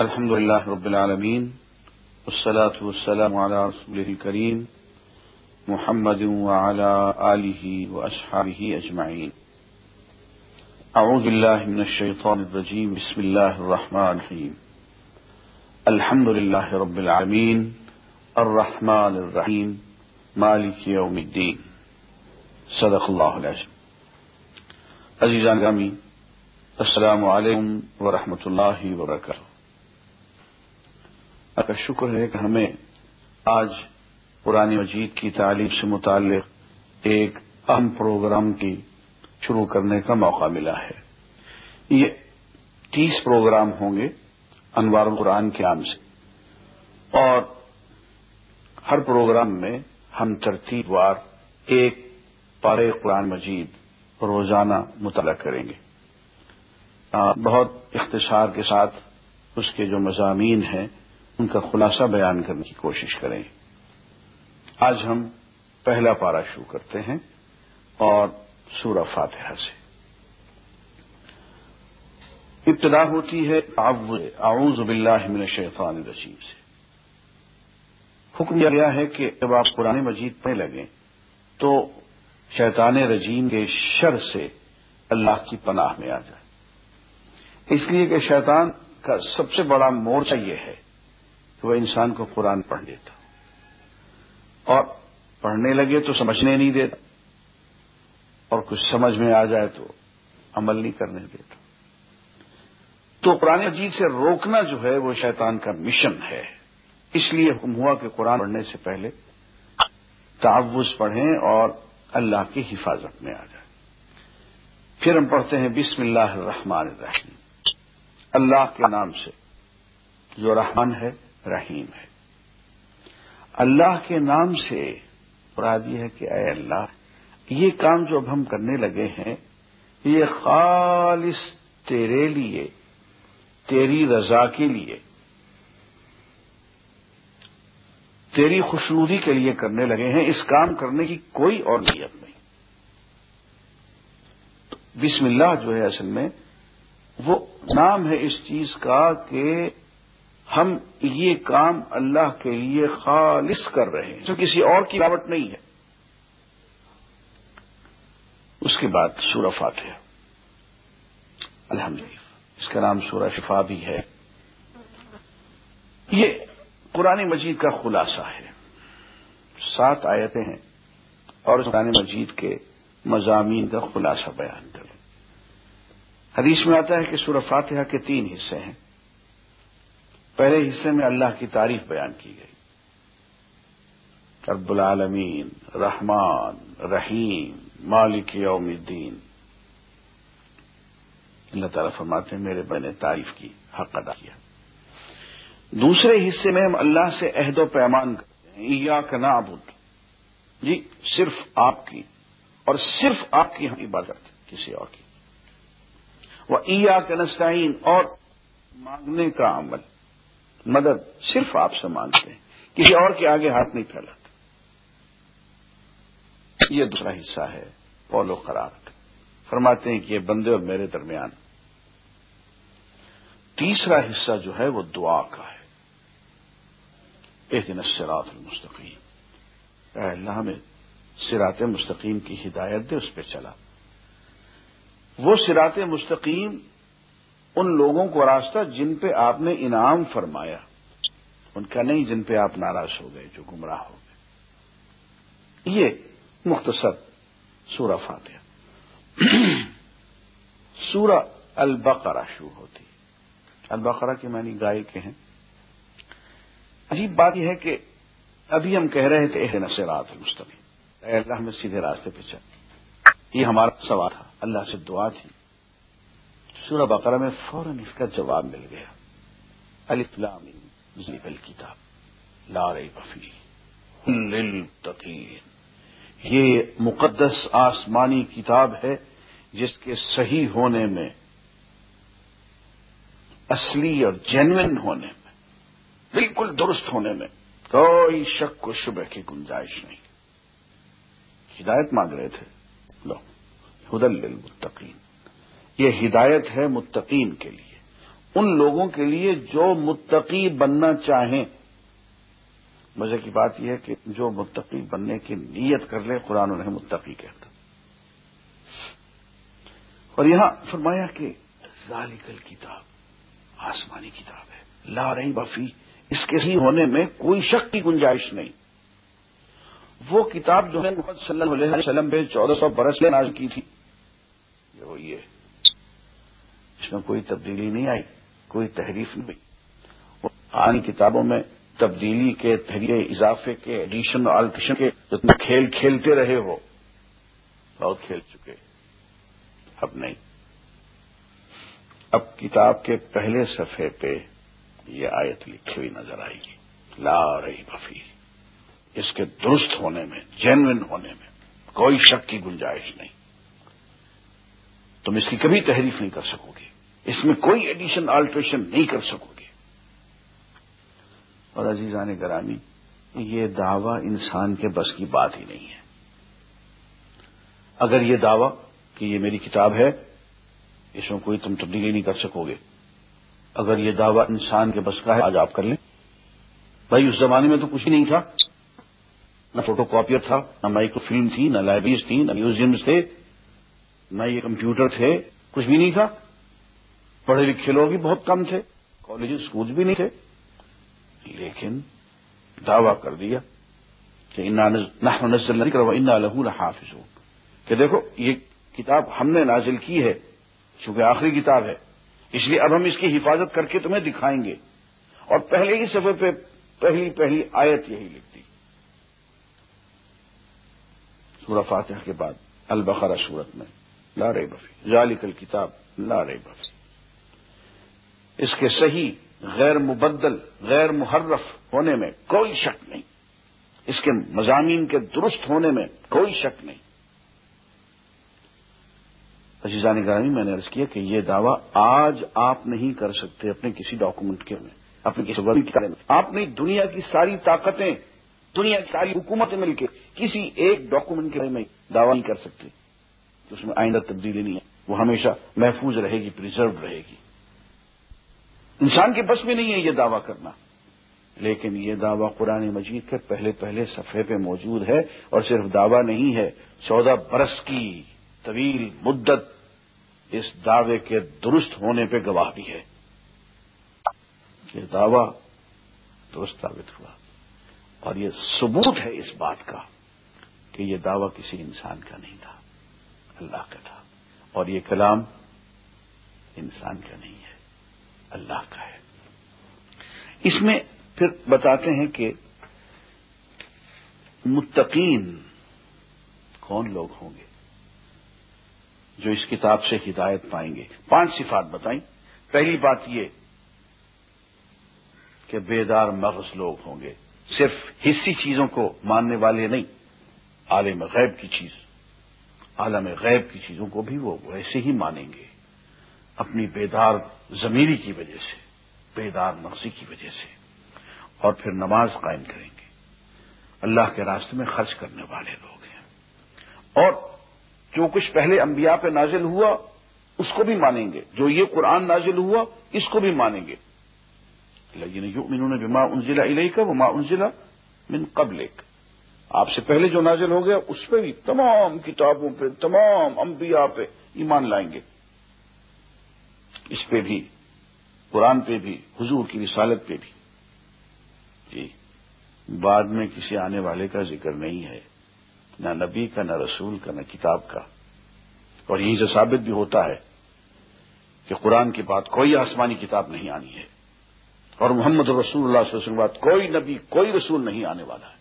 الحمد لله رب العالمين والصلاة والسلام على رسوله الكريم محمد وعلى آله وأصحابه أجمعين أعوذ بالله من الشيطان الرجيم بسم الله الرحمن الرحيم الحمد لله رب العالمين الرحمن الرحيم مالك يوم الدين صدق الله العظيم عزيزان گرامی، السلام علیکم ورحمۃ اللہ وبرکاتہ۔ کا شکر ہے کہ ہمیں آج پرانی مجید کی تعلیم سے متعلق ایک اہم پروگرام کی شروع کرنے کا موقع ملا ہے۔ یہ تیس پروگرام ہوں گے انوار قرآن کے نام سے۔ اور ہر پروگرام میں ہم ترتیب وار ایک پارے قرآن مجید روزانہ مطالعہ کریں گے۔ بہت اختصار کے ساتھ اس کے جو مضامین ہیں ان کا خلاصہ بیان کرنے کی کوشش کریں۔ آج ہم پہلا پارا شروع کرتے ہیں اور سورہ فاتحہ سے۔ ابتدا ہوتی ہے اعوذ باللہ من الشیطان الرجیم سے۔ حکم دیا گیا ہے کہ جب آپ قرآن مجید پہ لگیں تو شیطان رجیم کے شر سے اللہ کی پناہ میں آ جائے اس لیے کہ شیطان کا سب سے بڑا مورچہ یہ ہے کہ وہ انسان کو قرآن پڑھ لیتا۔ اور پڑھنے لگے تو سمجھنے نہیں دیتا۔ اور کچھ سمجھ میں آ جائے تو عمل نہیں کرنے دیتا۔ تو قرآن عجیب سے روکنا جو ہے وہ شیطان کا مشن ہے۔ اس لیے حکم ہوا کہ قرآن پڑھنے سے پہلے تعوض پڑھیں اور اللہ کی حفاظت میں آ جائیں۔ پھر ہم پڑھتے ہیں بسم اللہ الرحمن الرحیم۔ اللہ کے نام سے جو رحمان ہے رحیم ہے۔ اللہ کے نام سے مراد یہ ہے کہ اے اللہ، یہ کام جو اب ہم کرنے لگے ہیں، یہ خالص تیرے لیے، تیری رضا کے لیے، تیری خوشنودی کے لیے کرنے لگے ہیں۔ اس کام کرنے کی کوئی اور نیت نہیں۔ بسم اللہ جو ہے اصل میں، وہ نام ہے اس چیز کا کہ ہم یہ کام اللہ کے لیے خالص کر رہے ہیں، جو کسی اور کی لاوٹ نہیں ہے۔ اس کے بعد سورہ فاتحہ۔ الحمد اس کا نام سورہ شفا بھی ہے۔ یہ قرآن مجید کا خلاصہ ہے۔ سات آیتیں ہیں۔ اور قرآن مجید کے مضامین کا خلاصہ بیان کریں۔ حدیث میں آتا ہے کہ سورہ فاتحہ کے تین حصے ہیں۔ پہلے حصے میں اللہ کی تعریف بیان کی گئی۔ رب العالمین، رحمان، رحیم، مالک یوم الدین۔ اللہ تعالیٰ فرماتے ہیں، میرے بے نے تعریف کی، حق ادا کیا۔ دوسرے حصے میں ہم اللہ سے عہد و پیمان کرتے ہیں۔ یا کا نابود جی صرف آپ کی، اور صرف آپ کی ہم عبادت کسی اور کی۔ وہ ایا کا نسائن اور مانگنے کا عمل۔ مدد صرف آپ سے مانگتے ہیں۔ کسی اور کے آگے ہاتھ نہیں پھیلاتے۔ یہ دوسرا حصہ ہے پولو قرار فرماتے ہیں کہ یہ بندے اور میرے درمیان۔ تیسرا حصہ جو ہے وہ دعا کا ہے۔ ایک دن سراط المستقیم۔ اے اللہ میں سرات مستقیم کی ہدایت دے، اس پہ چلا۔ وہ سرات مستقیم ان لوگوں کو راستہ جن پہ آپ نے انعام فرمایا، ان کا نہیں جن پہ آپ ناراض ہو گئے، جو گمراہ ہو گئے۔ یہ مختصر سورہ فاتحہ۔ سورہ البقرہ شروع ہوتی البقرہ کی معنی گائے کے ہیں۔ عجیب بات یہ ہے کہ ابھی ہم کہہ رہے تھے نصرات المستقیم۔ اے اللہ، ہمیں سیدھے راستے پہ چل۔ یہ ہمارا سوال تھا۔ اللہ سے دعا تھی۔ سورہ بقرہ میں فوراً اس کا جواب مل گیا۔ الفلام کتاب لار بفی للتقین یہ مقدس آسمانی کتاب ہے جس کے صحیح ہونے میں، اصلی اور جینوئن ہونے میں، بالکل درست ہونے میں کوئی شک و شبہ کی گنجائش نہیں۔ ہدایت مانگ رہے تھے۔ لو ہدل للمتقین۔ یہ ہدایت ہے متقین کے لیے۔ ان لوگوں کے لیے جو متقی بننا چاہیں۔ مزے کی بات یہ ہے کہ جو متقی بننے کی نیت کر لے قرآن انہیں متقی کہتا۔ اور یہاں فرمایا کہ ذالکل کتاب آسمانی کتاب ہے۔ لا رہی بفی اس کے ہی ہونے میں کوئی شک کی گنجائش نہیں۔ وہ کتاب جو ہے محمد صلی اللہ علیہ وسلم پہ چودہ سو برس میں ناز کی تھی۔ یہ وہی ہے۔ اس میں کوئی تبدیلی نہیں آئی، کوئی تحریف نہیں ہوئی۔ آنی کتابوں میں تبدیلی کے تحریر اضافے کے ایڈیشن اور آلٹریشن کے جتنے کھیل کھیلتے رہے ہو بہت کھیل چکے اب نہیں۔ اب کتاب کے پہلے صفحے پہ یہ آیت لکھی ہوئی نظر آئے گی۔ لا رہی بفی اس کے درست ہونے میں جینوئن ہونے میں کوئی شک کی گنجائش نہیں۔ تم اس کی کبھی تحریف نہیں کر سکو گے۔ اس میں کوئی ایڈیشن آلٹریشن نہیں کر سکو گے۔ اور عزیزان گرامی، یہ دعویٰ انسان کے بس کی بات ہی نہیں ہے۔ اگر یہ دعویٰ کہ یہ میری کتاب ہے، اس میں کوئی تم تبدیلی نہیں کر سکو گے۔ اگر یہ دعویٰ انسان کے بس کا ہے، آج آپ کر لیں۔ بھائی، اس زمانے میں تو کچھ ہی نہیں تھا۔ نہ فوٹو کاپیئر تھا، نہ مائکرو فلم تھی، نہ لائبریریز تھی، نہ میوزیمز تھے۔ نہ یہ کمپیوٹر تھے، کچھ بھی نہیں تھا۔ پڑھے لکھے لوگ بھی بہت کم تھے کالج اسکول بھی نہیں تھے۔ لیکن دعویٰ کر دیا کہ نزل کرو انا لہو حافظ کہ دیکھو، یہ کتاب ہم نے نازل کی ہے، چونکہ آخری کتاب ہے۔ اس لیے اب ہم اس کی حفاظت کر کے تمہیں دکھائیں گے۔ اور پہلے ہی صفحے پہ پہلی پہلی آیت یہی لکھتی۔ سورہ فاتح کے بعد، البقرہ صورت میں، لا رہے بفی ذالک الکتاب، لا رہے بفی اس کے صحیح، غیر مبدل، غیر محرف ہونے میں کوئی شک نہیں۔ اس کے مضامین کے درست ہونے میں کوئی شک نہیں۔ عزیزان گرامی، میں نے عرض کیا کہ یہ دعویٰ آج آپ نہیں کر سکتے اپنے کسی ڈاکومنٹ کے میں، اپنے کسی میں۔ آپ نے دنیا کی ساری طاقتیں، دنیا کی ساری حکومتیں مل کے کسی ایک ڈاکومنٹ کے بارے میں دعویٰ نہیں کر سکتے۔ اس میں آئندہ تبدیلی نہیں ہے، وہ ہمیشہ محفوظ رہے گی پرزرو رہے گی۔ انسان کے بس میں نہیں ہے یہ دعویٰ کرنا۔ لیکن یہ دعویٰ قرآن مجید کے پہلے پہلے صفحے پہ موجود ہے اور صرف دعویٰ نہیں ہے، چودہ برس کی طویل مدت اس دعوے کے درست ہونے پہ گواہ بھی ہے۔ یہ دعویٰ درست ثابت ہوا۔ اور یہ ثبوت ہے اس بات کا کہ یہ دعویٰ کسی انسان کا نہیں تھا، اللہ کا تھا۔ اور یہ کلام انسان کا نہیں ہے۔ اللہ کا ہے۔ اس میں پھر بتاتے ہیں کہ متقین کون لوگ ہوں گے جو اس کتاب سے ہدایت پائیں گے؟ پانچ صفات بتائیں۔ پہلی بات یہ کہ بیدار مغز لوگ ہوں گے۔ صرف حصی چیزوں کو ماننے والے نہیں، عالم غیب کی چیز، عالم غیب کی چیزوں کو بھی وہ ویسے ہی مانیں گے۔ اپنی بیدار ضمیری کی وجہ سے، بیدار مغزی کی وجہ سے، اور پھر نماز قائم کریں گے۔ اللہ کے راستے میں خرچ کرنے والے لوگ ہیں۔ اور جو کچھ پہلے انبیاء پہ نازل ہوا، اس کو بھی مانیں گے۔ جو یہ قرآن نازل ہوا، اس کو بھی مانیں گے۔ انہوں نے بما انزلہ علیہ کا وہ ماں انزلہ من قبل آپ سے پہلے جو نازل ہو گیا، اس پہ بھی تمام کتابوں پہ، تمام انبیاء پہ ایمان لائیں گے۔ اس پہ بھی، قرآن پہ بھی، حضور کی رسالت پہ بھی۔ جی بعد میں کسی آنے والے کا ذکر نہیں ہے، نہ نبی کا، نہ رسول کا، نہ کتاب کا۔ اور یہی سے ثابت بھی ہوتا ہے کہ قرآن کی بات کوئی آسمانی کتاب نہیں آنی ہے۔ اور محمد رسول اللہ صلی اللہ علیہ وسلم کوئی نبی، کوئی رسول نہیں آنے والا ہے۔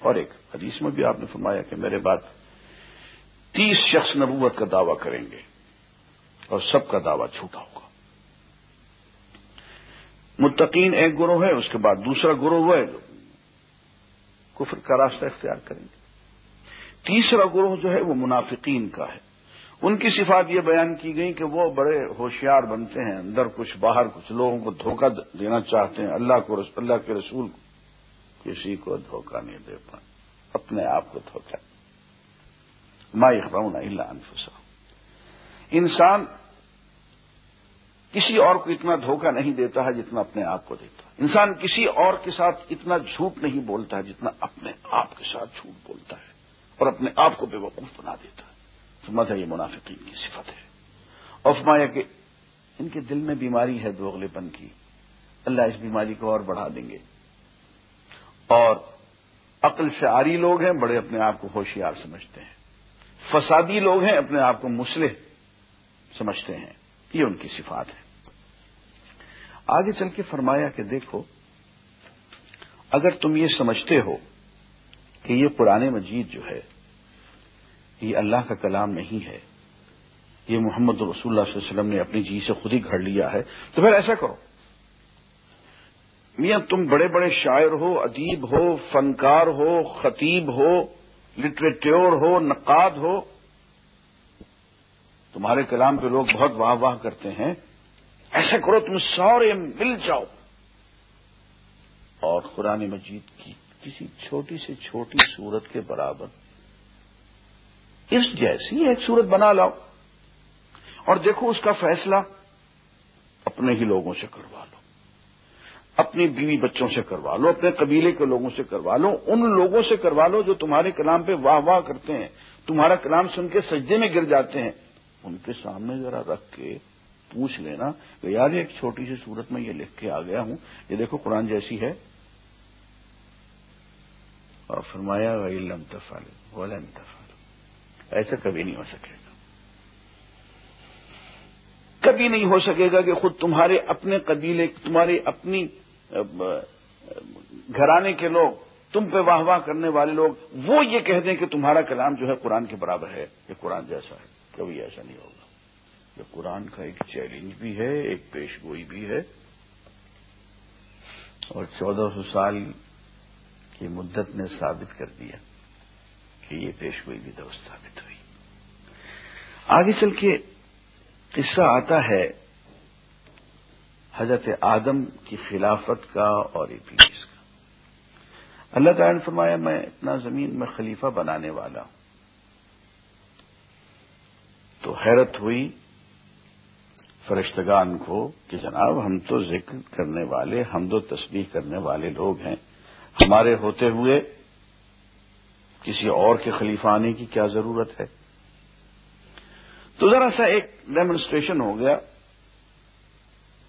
اور ایک حدیث میں بھی آپ نے فرمایا کہ میرے بعد تیس شخص نبوت کا دعویٰ کریں گے۔ اور سب کا دعویٰ چھوٹا ہوگا۔ متقین ایک گروہ ہے، اس کے بعد دوسرا گروہ ہے جو کفر کا راستہ اختیار کریں گے۔ تیسرا گروہ جو ہے وہ منافقین کا ہے۔ ان کی صفات یہ بیان کی گئی کہ وہ بڑے ہوشیار بنتے ہیں، اندر کچھ، باہر کچھ، لوگوں کو دھوکہ دینا چاہتے ہیں۔ اللہ کو، اللہ کے رسول کو۔ کسی کو دھوکہ نہیں دے پائیں اپنے آپ کو دھوکہ۔ ما اخبار اللہ انفسا انسان کسی اور کو اتنا دھوکہ نہیں دیتا ہے جتنا اپنے آپ کو دیتا ہے۔ انسان کسی اور کے ساتھ اتنا جھوٹ نہیں بولتا ہے جتنا اپنے آپ کے ساتھ جھوٹ بولتا ہے اور اپنے آپ کو بے وقوف بنا دیتا ہے۔ سمجھ ہے یہ منافقین کی صفت ہے۔ اور فرمایا کہ ان کے دل میں بیماری ہے دوغلے پن کی۔ اللہ اس بیماری کو اور بڑھا دیں گے۔ اور عقل سے آری لوگ ہیں، بڑے اپنے آپ کو ہوشیار سمجھتے ہیں۔ فسادی لوگ ہیں، اپنے آپ کو مسلح سمجھتے ہیں۔ یہ ان کی صفات ہے آگے چل کے فرمایا کہ دیکھو، اگر تم یہ سمجھتے ہو کہ یہ پرانے مجید جو ہے، یہ اللہ کا کلام نہیں ہے، یہ محمد رسول اللہ صلی اللہ علیہ وسلم نے اپنی جی سے خود ہی گھڑ لیا ہے، تو پھر ایسا کرو۔ میاں، تم بڑے بڑے شاعر ہو، ادیب ہو، فنکار ہو، خطیب ہو لٹریٹور ہو، نقاد ہو تمہارے کلام پہ لوگ بہت واہ واہ کرتے ہیں۔ ایسا کرو تم سورے مل جاؤ۔ اور قرآن مجید کی کسی چھوٹی سے چھوٹی صورت کے برابر اس جیسی ایک صورت بنا لاؤ۔ اور دیکھو اس کا فیصلہ اپنے ہی لوگوں سے کروا لو۔ اپنی بیوی بچوں سے کروا لو، اپنے قبیلے کے لوگوں سے کروا لو، ان لوگوں سے کروا لو جو تمہارے کلام پہ واہ واہ کرتے ہیں۔ تمہارا کلام سن کے سجدے میں گر جاتے ہیں۔ ان کے سامنے ذرا رکھ کے پوچھ لینا کہ یار ایک چھوٹی سی صورت میں یہ لکھ کے آ گیا ہوں، یہ دیکھو قرآن جیسی ہے۔ اور فرمایا علم تفال ولم تفال ایسا کبھی نہیں ہو سکے گا۔ کبھی نہیں ہو سکے گا کہ خود تمہارے اپنے قبیلے، تمہاری اپنی، گھرانے کے لوگ، تم پہ واہ واہ کرنے والے لوگ، وہ یہ کہہ دیں کہ تمہارا کلام جو ہے قرآن کے برابر ہے، یہ قرآن جیسا ہے۔ کبھی ایسا نہیں ہوگا۔ یہ قرآن کا ایک چیلنج بھی ہے، ایک پیش گوئی بھی ہے۔ اور چودہ سو سال کی مدت نے ثابت کر دیا کہ یہ پیش گوئی بھی دوست ثابت ہوئی۔ آگے چل کے قصہ آتا ہے حضرت آدم کی خلافت کا اور ابلیس کا۔ اللہ تعالیٰ نے فرمایا، میں اتنا زمین میں خلیفہ بنانے والا ہوں۔ تو حیرت ہوئی فرشتگان کو کہ جناب ہم تو ذکر کرنے والے، ہم تو تسبیح کرنے والے لوگ ہیں۔ ہمارے ہوتے ہوئے کسی اور کے خلیفہ آنے کی کیا ضرورت ہے؟ تو ذرا سا ایک ڈیمونسٹریشن ہو گیا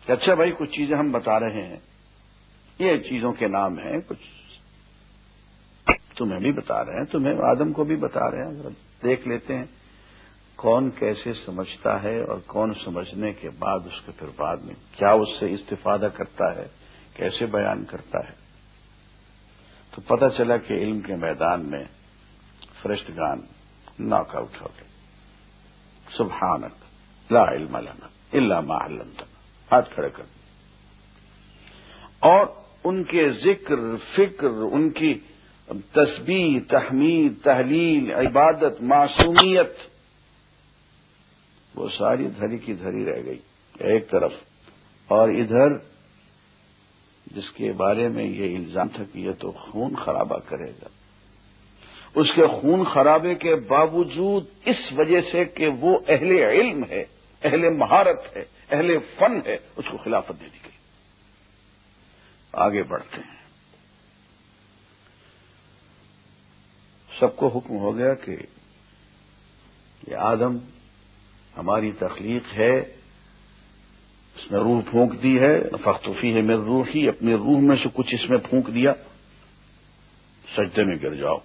کہ اچھا بھائی، کچھ چیزیں ہم بتا رہے ہیں۔ یہ چیزوں کے نام ہیں، کچھ تمہیں بھی بتا رہے ہیں، تمہیں آدم کو بھی بتا رہے ہیں۔ ذرا دیکھ لیتے ہیں۔ کون کیسے سمجھتا ہے اور کون سمجھنے کے بعد اس کے پھر بعد میں کیا اس سے استفادہ کرتا ہے، کیسے بیان کرتا ہے؟ تو پتہ چلا کہ علم کے میدان میں فرسٹ گان ناک آؤٹ ہو گئے۔ سبحانک، لا علم لنا الا ما علمتنا۔ ہاتھ کھڑے کر۔ اور ان کے ذکر، فکر، ان کی تسبیح، تحمید، تحلیل، عبادت، معصومیت وہ ساری دھری کی دھری رہ گئی ایک طرف۔ اور ادھر جس کے بارے میں یہ الزام تھا کہ یہ تو خون خرابہ کرے گا۔ اس کے خون خرابے کے باوجود اس وجہ سے کہ وہ اہل علم ہے، اہل مہارت ہے، اہل فن ہے، اس کو خلافت دے دی گئی۔ آگے بڑھتے ہیں۔ سب کو حکم ہو گیا کہ یہ آدم ہماری تخلیق ہے، اس میں روح پھونک دی ہے فختوفی ہے میرے روح ہی اپنی روح میں سے کچھ اس میں پھونک دیا۔ سجدے میں گر جاؤ۔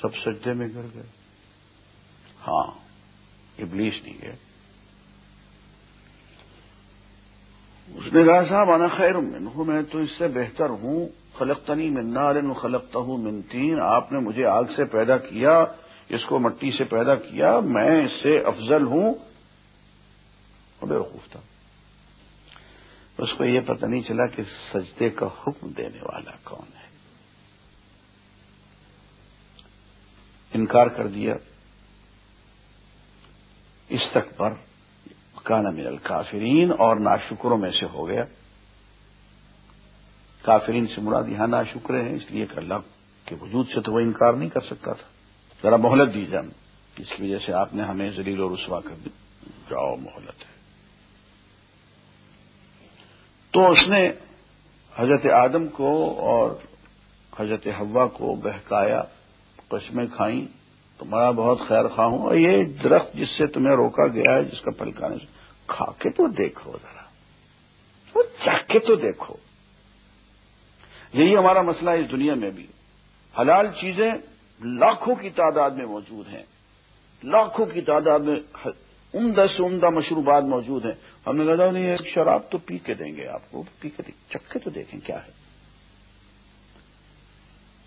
سب سجدے میں گر گئے۔ ہاں ابلیس نہیں گئے اس نے کہا، صاحب آنا خیر من ہوں میں تو اس سے بہتر ہوں۔ خلقتنی من نار خلقتا ہوں من تین۔ آپ نے مجھے آگ سے پیدا کیا۔ اس کو مٹی سے پیدا کیا، میں اس سے افضل ہوں۔ اور بے وقوف تھا۔ اس کو یہ پتہ نہیں چلا کہ سجدے کا حکم دینے والا کون ہے۔ انکار کر دیا۔ اس تک پر کانا من الکافرین اور ناشکروں میں سے ہو گیا۔ کافرین سے مراد یہاں ناشکرے ہیں، اس لیے کہ اللہ کے وجود سے تو وہ انکار نہیں کر سکتا تھا۔ ذرا مہلت دی جان اس کی وجہ سے آپ نے ہمیں ذلیل و رسوا کر دی۔ جاؤ مہلت ہے۔ تو اس نے حضرت آدم کو اور حضرت ہوا کو بہکایا، قسمیں کھائیں۔ تمہارا بہت خیر خواہ ہوں۔ اور یہ درخت جس سے تمہیں روکا گیا ہے، جس کا پلکانے سے۔ کھا کے تو دیکھو ذرا۔ وہ چکھ کے تو دیکھو۔ یہی ہمارا مسئلہ ہے اس دنیا میں بھی۔ حلال چیزیں لاکھوں کی تعداد میں موجود ہیں۔ لاکھوں کی تعداد میں عمدہ سے عمدہ مشروبات موجود ہیں۔ ہم نے لگا نہیں، ایک شراب تو پی کے دیں گے آپ کو۔ پی کے چکے تو دیکھیں کیا ہے۔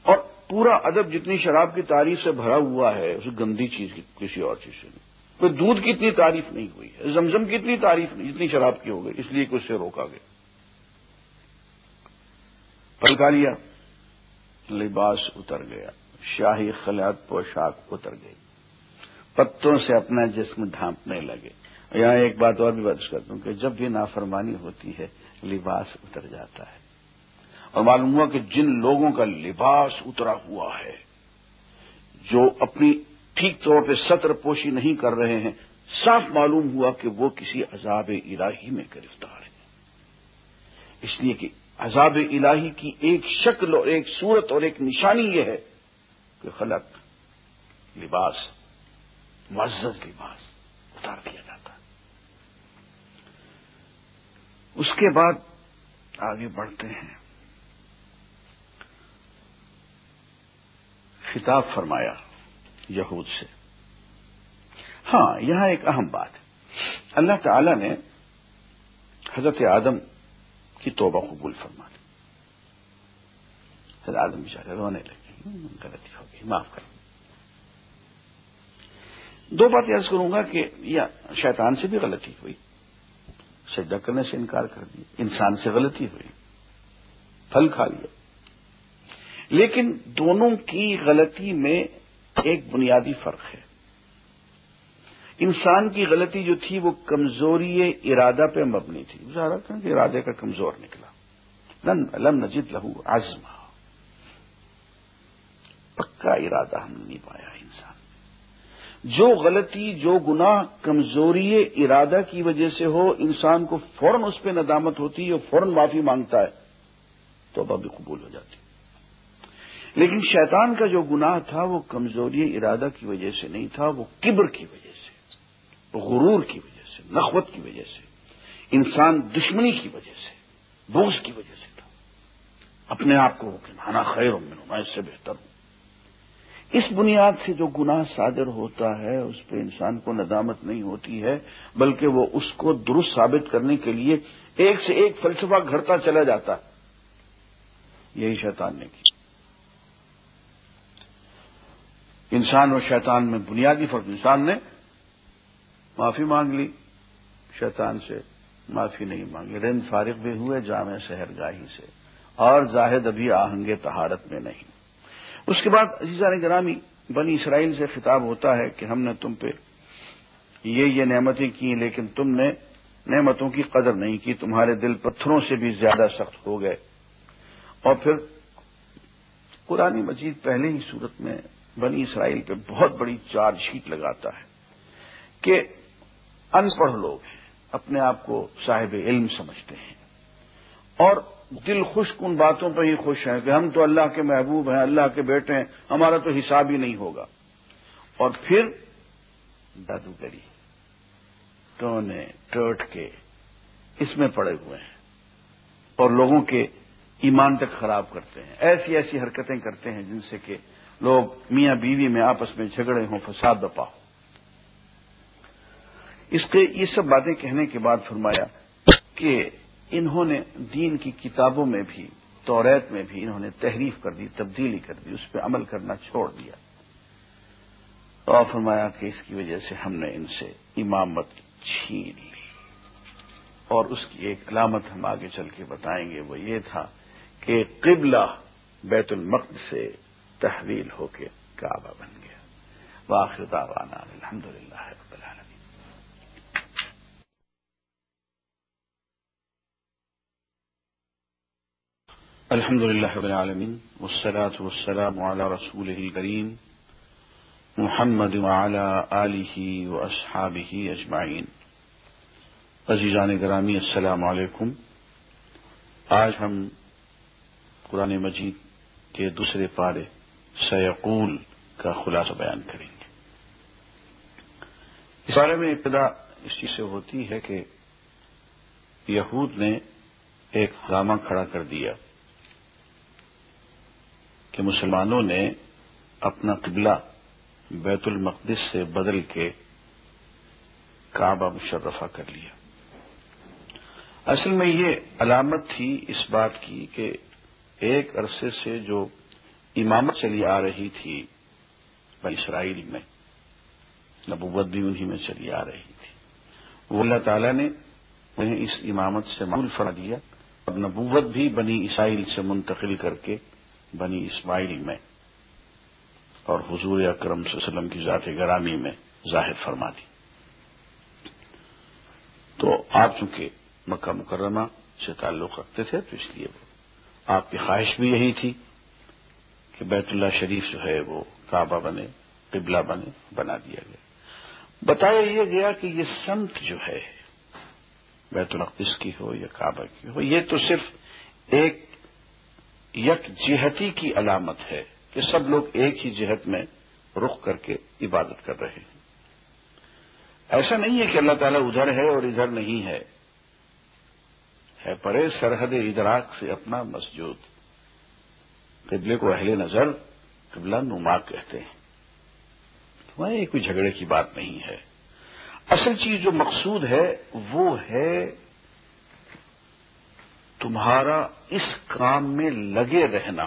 اور پورا ادب جتنی شراب کی تعریف سے بھرا ہوا ہے، اس گندی چیز کی کسی اور چیز سے نہیں۔ کوئی دودھ کی اتنی تعریف نہیں ہوئی ہے۔ زمزم کی اتنی تعریف نہیں، جتنی شراب کی ہو گئی، اس لیے کہ اس سے روکا گیا۔ پلکا لیا، لباس اتر گیا۔ شاہی خلیات پوشاک اتر گئی۔ پتوں سے اپنا جسم ڈھانپنے لگے۔ یہاں ایک بات اور بھی بات کر دوں کہ جب بھی نافرمانی ہوتی ہے، لباس اتر جاتا ہے۔ اور معلوم ہوا کہ جن لوگوں کا لباس اترا ہوا ہے، جو اپنی ٹھیک طور پہ سطر پوشی نہیں کر رہے ہیں، صاف معلوم ہوا کہ وہ کسی عذاب الہی میں گرفتار ہیں۔ اس لیے کہ عذاب الہی کی ایک شکل اور ایک صورت اور ایک نشانی یہ ہے کہ خلق لباس، معزز لباس اتار دیا جاتا اس کے بعد آگے بڑھتے ہیں۔ خطاب فرمایا یہود سے۔ ہاں یہاں ایک اہم بات ہے۔ اللہ تعالی نے حضرت آدم کی توبہ قبول فرما لی حضرت آدم بچارے رونے لگے۔ غلطی ہو گئی، معاف کر دو بات یاد کروں گا کہ یہ شیطان سے بھی غلطی ہوئی، سجدہ کرنے سے انکار کر دیا، انسان سے غلطی ہوئی، پھل کھا لیا۔ لیکن دونوں کی غلطی میں ایک بنیادی فرق ہے۔ انسان کی غلطی جو تھی وہ کمزوری ارادہ پہ مبنی تھی۔ کہ ارادے کا کمزور نکلا۔ لم نجد لہو آزما پکا ارادہ ہم نے نہیں پایا انسان۔ جو غلطی، جو گناہ، کمزوری، ارادہ کی وجہ سے ہو، انسان کو فوراً اس پہ ندامت ہوتی ہے فوراً معافی مانگتا ہے، تو بھی قبول ہو جاتی۔ لیکن شیطان کا جو گناہ تھا، وہ کمزوری، ارادہ کی وجہ سے نہیں تھا، وہ کبر کی وجہ سے غرور کی وجہ سے، نخوت کی وجہ سے، انسان دشمنی کی وجہ سے بوس کی وجہ سے تھا۔ اپنے آپ کو کہ ہاں، خیر ہوں میں اس سے بہتر ہوں۔ اس بنیاد سے جو گناہ صادر ہوتا ہے، اس پہ انسان کو ندامت نہیں ہوتی ہے، بلکہ وہ اس کو درست ثابت کرنے کے لیے ایک سے ایک فلسفہ گھڑتا چلا جاتا یہی شیطان نے کی انسان اور شیطان میں بنیادی فرق۔ انسان نے معافی مانگ لی، شیطان سے معافی نہیں مانگی۔ رن فارغ بھی ہوئے، جامع شہر گاہی سے۔ اور زاہد ابھی آہنگ تہارت میں نہیں۔ اس کے بعد عزیزہ گرامی بنی اسرائیل سے خطاب ہوتا ہے کہ ہم نے تم پہ یہ یہ نعمتیں کی لیکن تم نے نعمتوں کی قدر نہیں کی، تمہارے دل پتھروں سے بھی زیادہ سخت ہو گئے۔ اور پھر قرآن مجید پہلے ہی صورت میں بنی اسرائیل پہ بہت بڑی چارج شیٹ لگاتا ہے کہ ان پڑھ لوگ ہیں، اپنے آپ کو صاحب علم سمجھتے ہیں۔ اور دل خشک ان باتوں پہ ہی خوش ہیں کہ ہم تو اللہ کے محبوب ہیں، اللہ کے بیٹے ہیں، ہمارا تو حساب ہی نہیں ہوگا۔ اور پھر جادوگری ٹونے، ٹوٹ کے اس میں پڑے ہوئے ہیں اور لوگوں کے ایمان تک خراب کرتے ہیں۔ ایسی ایسی حرکتیں کرتے ہیں جن سے کہ لوگ میاں بیوی میں آپس میں جھگڑے ہوں، فساد بپا ہو اس کے یہ سب باتیں کہنے کے بعد فرمایا کہ انہوں نے دین کی کتابوں میں بھی توریت میں بھی انہوں نے تحریف کر دی، تبدیلی کر دی، اس پہ عمل کرنا چھوڑ دیا۔ اور فرمایا کہ اس کی وجہ سے ہم نے ان سے امامت چھین لی۔ اور اس کی ایک علامت ہم آگے چل کے بتائیں گے، وہ یہ تھا کہ قبلہ بیت المقد سے تحویل ہو کے کعبہ بن گیا۔ واخر دعوانا الحمد للہ الحمد لله رب العالمين والصلاة والسلام على رسوله الكريم محمد وعلى آله وأصحابه أجمعين. عزیزان گرامی، السلام علیکم. آج ہم قرآن مجید کے دوسرے پارے سیقول کا خلاصہ بیان کریں گے. اس بارے میں ابتدا اس چیز سے ہوتی ہے کہ یہود نے ایک ڈرامہ کھڑا کر دیا۔ کہ مسلمانوں نے اپنا قبلہ بیت المقدس سے بدل کے کعبہ مشرفہ کر لیا۔ اصل میں یہ علامت تھی اس بات کی کہ ایک عرصے سے جو امامت چلی آ رہی تھی اسرائیل میں، نبوت بھی انہی میں چلی آ رہی تھی۔ وہ اللہ تعالی نے انہیں اس امامت سے معمول فرا دیا۔ اور نبوت بھی بنی اسرائیل سے منتقل کر کے بنی اسماعیل میں اور حضور اکرم صلی اللہ علیہ وسلم کی ذات گرامی میں ظاہر فرما دی۔ تو آپ چونکہ مکہ مکرمہ سے تعلق رکھتے تھے، تو اس لیے وہ آپ کی خواہش بھی یہی تھی کہ بیت اللہ شریف جو ہے وہ کعبہ بنے، قبلہ بنے، بنا دیا گیا۔ بتایا یہ گیا کہ یہ سمت جو ہے، بیت القدس کی ہو یا کعبہ کی ہو، یہ تو صرف ایک یک جہتی کی علامت ہے کہ سب لوگ ایک ہی جہت میں رخ کر کے عبادت کر رہے ہیں۔ ایسا نہیں ہے کہ اللہ تعالیٰ ادھر ہے اور ادھر نہیں ہے۔ ہے پڑے سرحد ادراک سے اپنا مسجود قبلے کو اہل نظر قبلہ نما کہتے ہیں۔ وہاں یہ کوئی جھگڑے کی بات نہیں ہے۔ اصل چیز جو مقصود ہے وہ ہے تمہارا اس کام میں لگے رہنا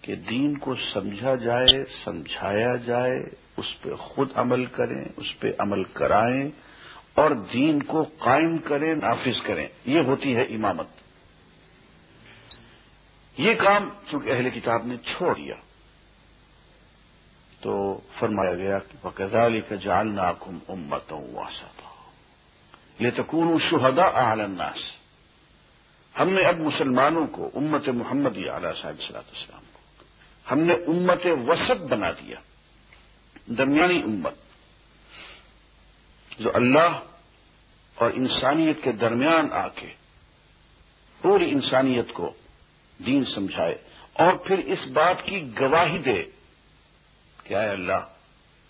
کہ دین کو سمجھا جائے، سمجھایا جائے، اس پہ خود عمل کریں، اس پہ عمل کرائیں اور دین کو قائم کریں، نافذ کریں۔ یہ ہوتی ہے امامت۔ یہ کام چونکہ اہل کتاب نے چھوڑ دیا۔ تو فرمایا گیا کہ بکزالی کا جالنا کم امتوں واسا تھا یہ تکون شہدا الناس۔ ہم نے اب مسلمانوں کو امت محمد اعلیٰ صاحب صلاح السلام کو، ہم نے امت وسط بنا دیا، درمیانی امت، جو اللہ اور انسانیت کے درمیان آ کے پوری انسانیت کو دین سمجھائے اور پھر اس بات کی گواہی دے کہ اے اللہ،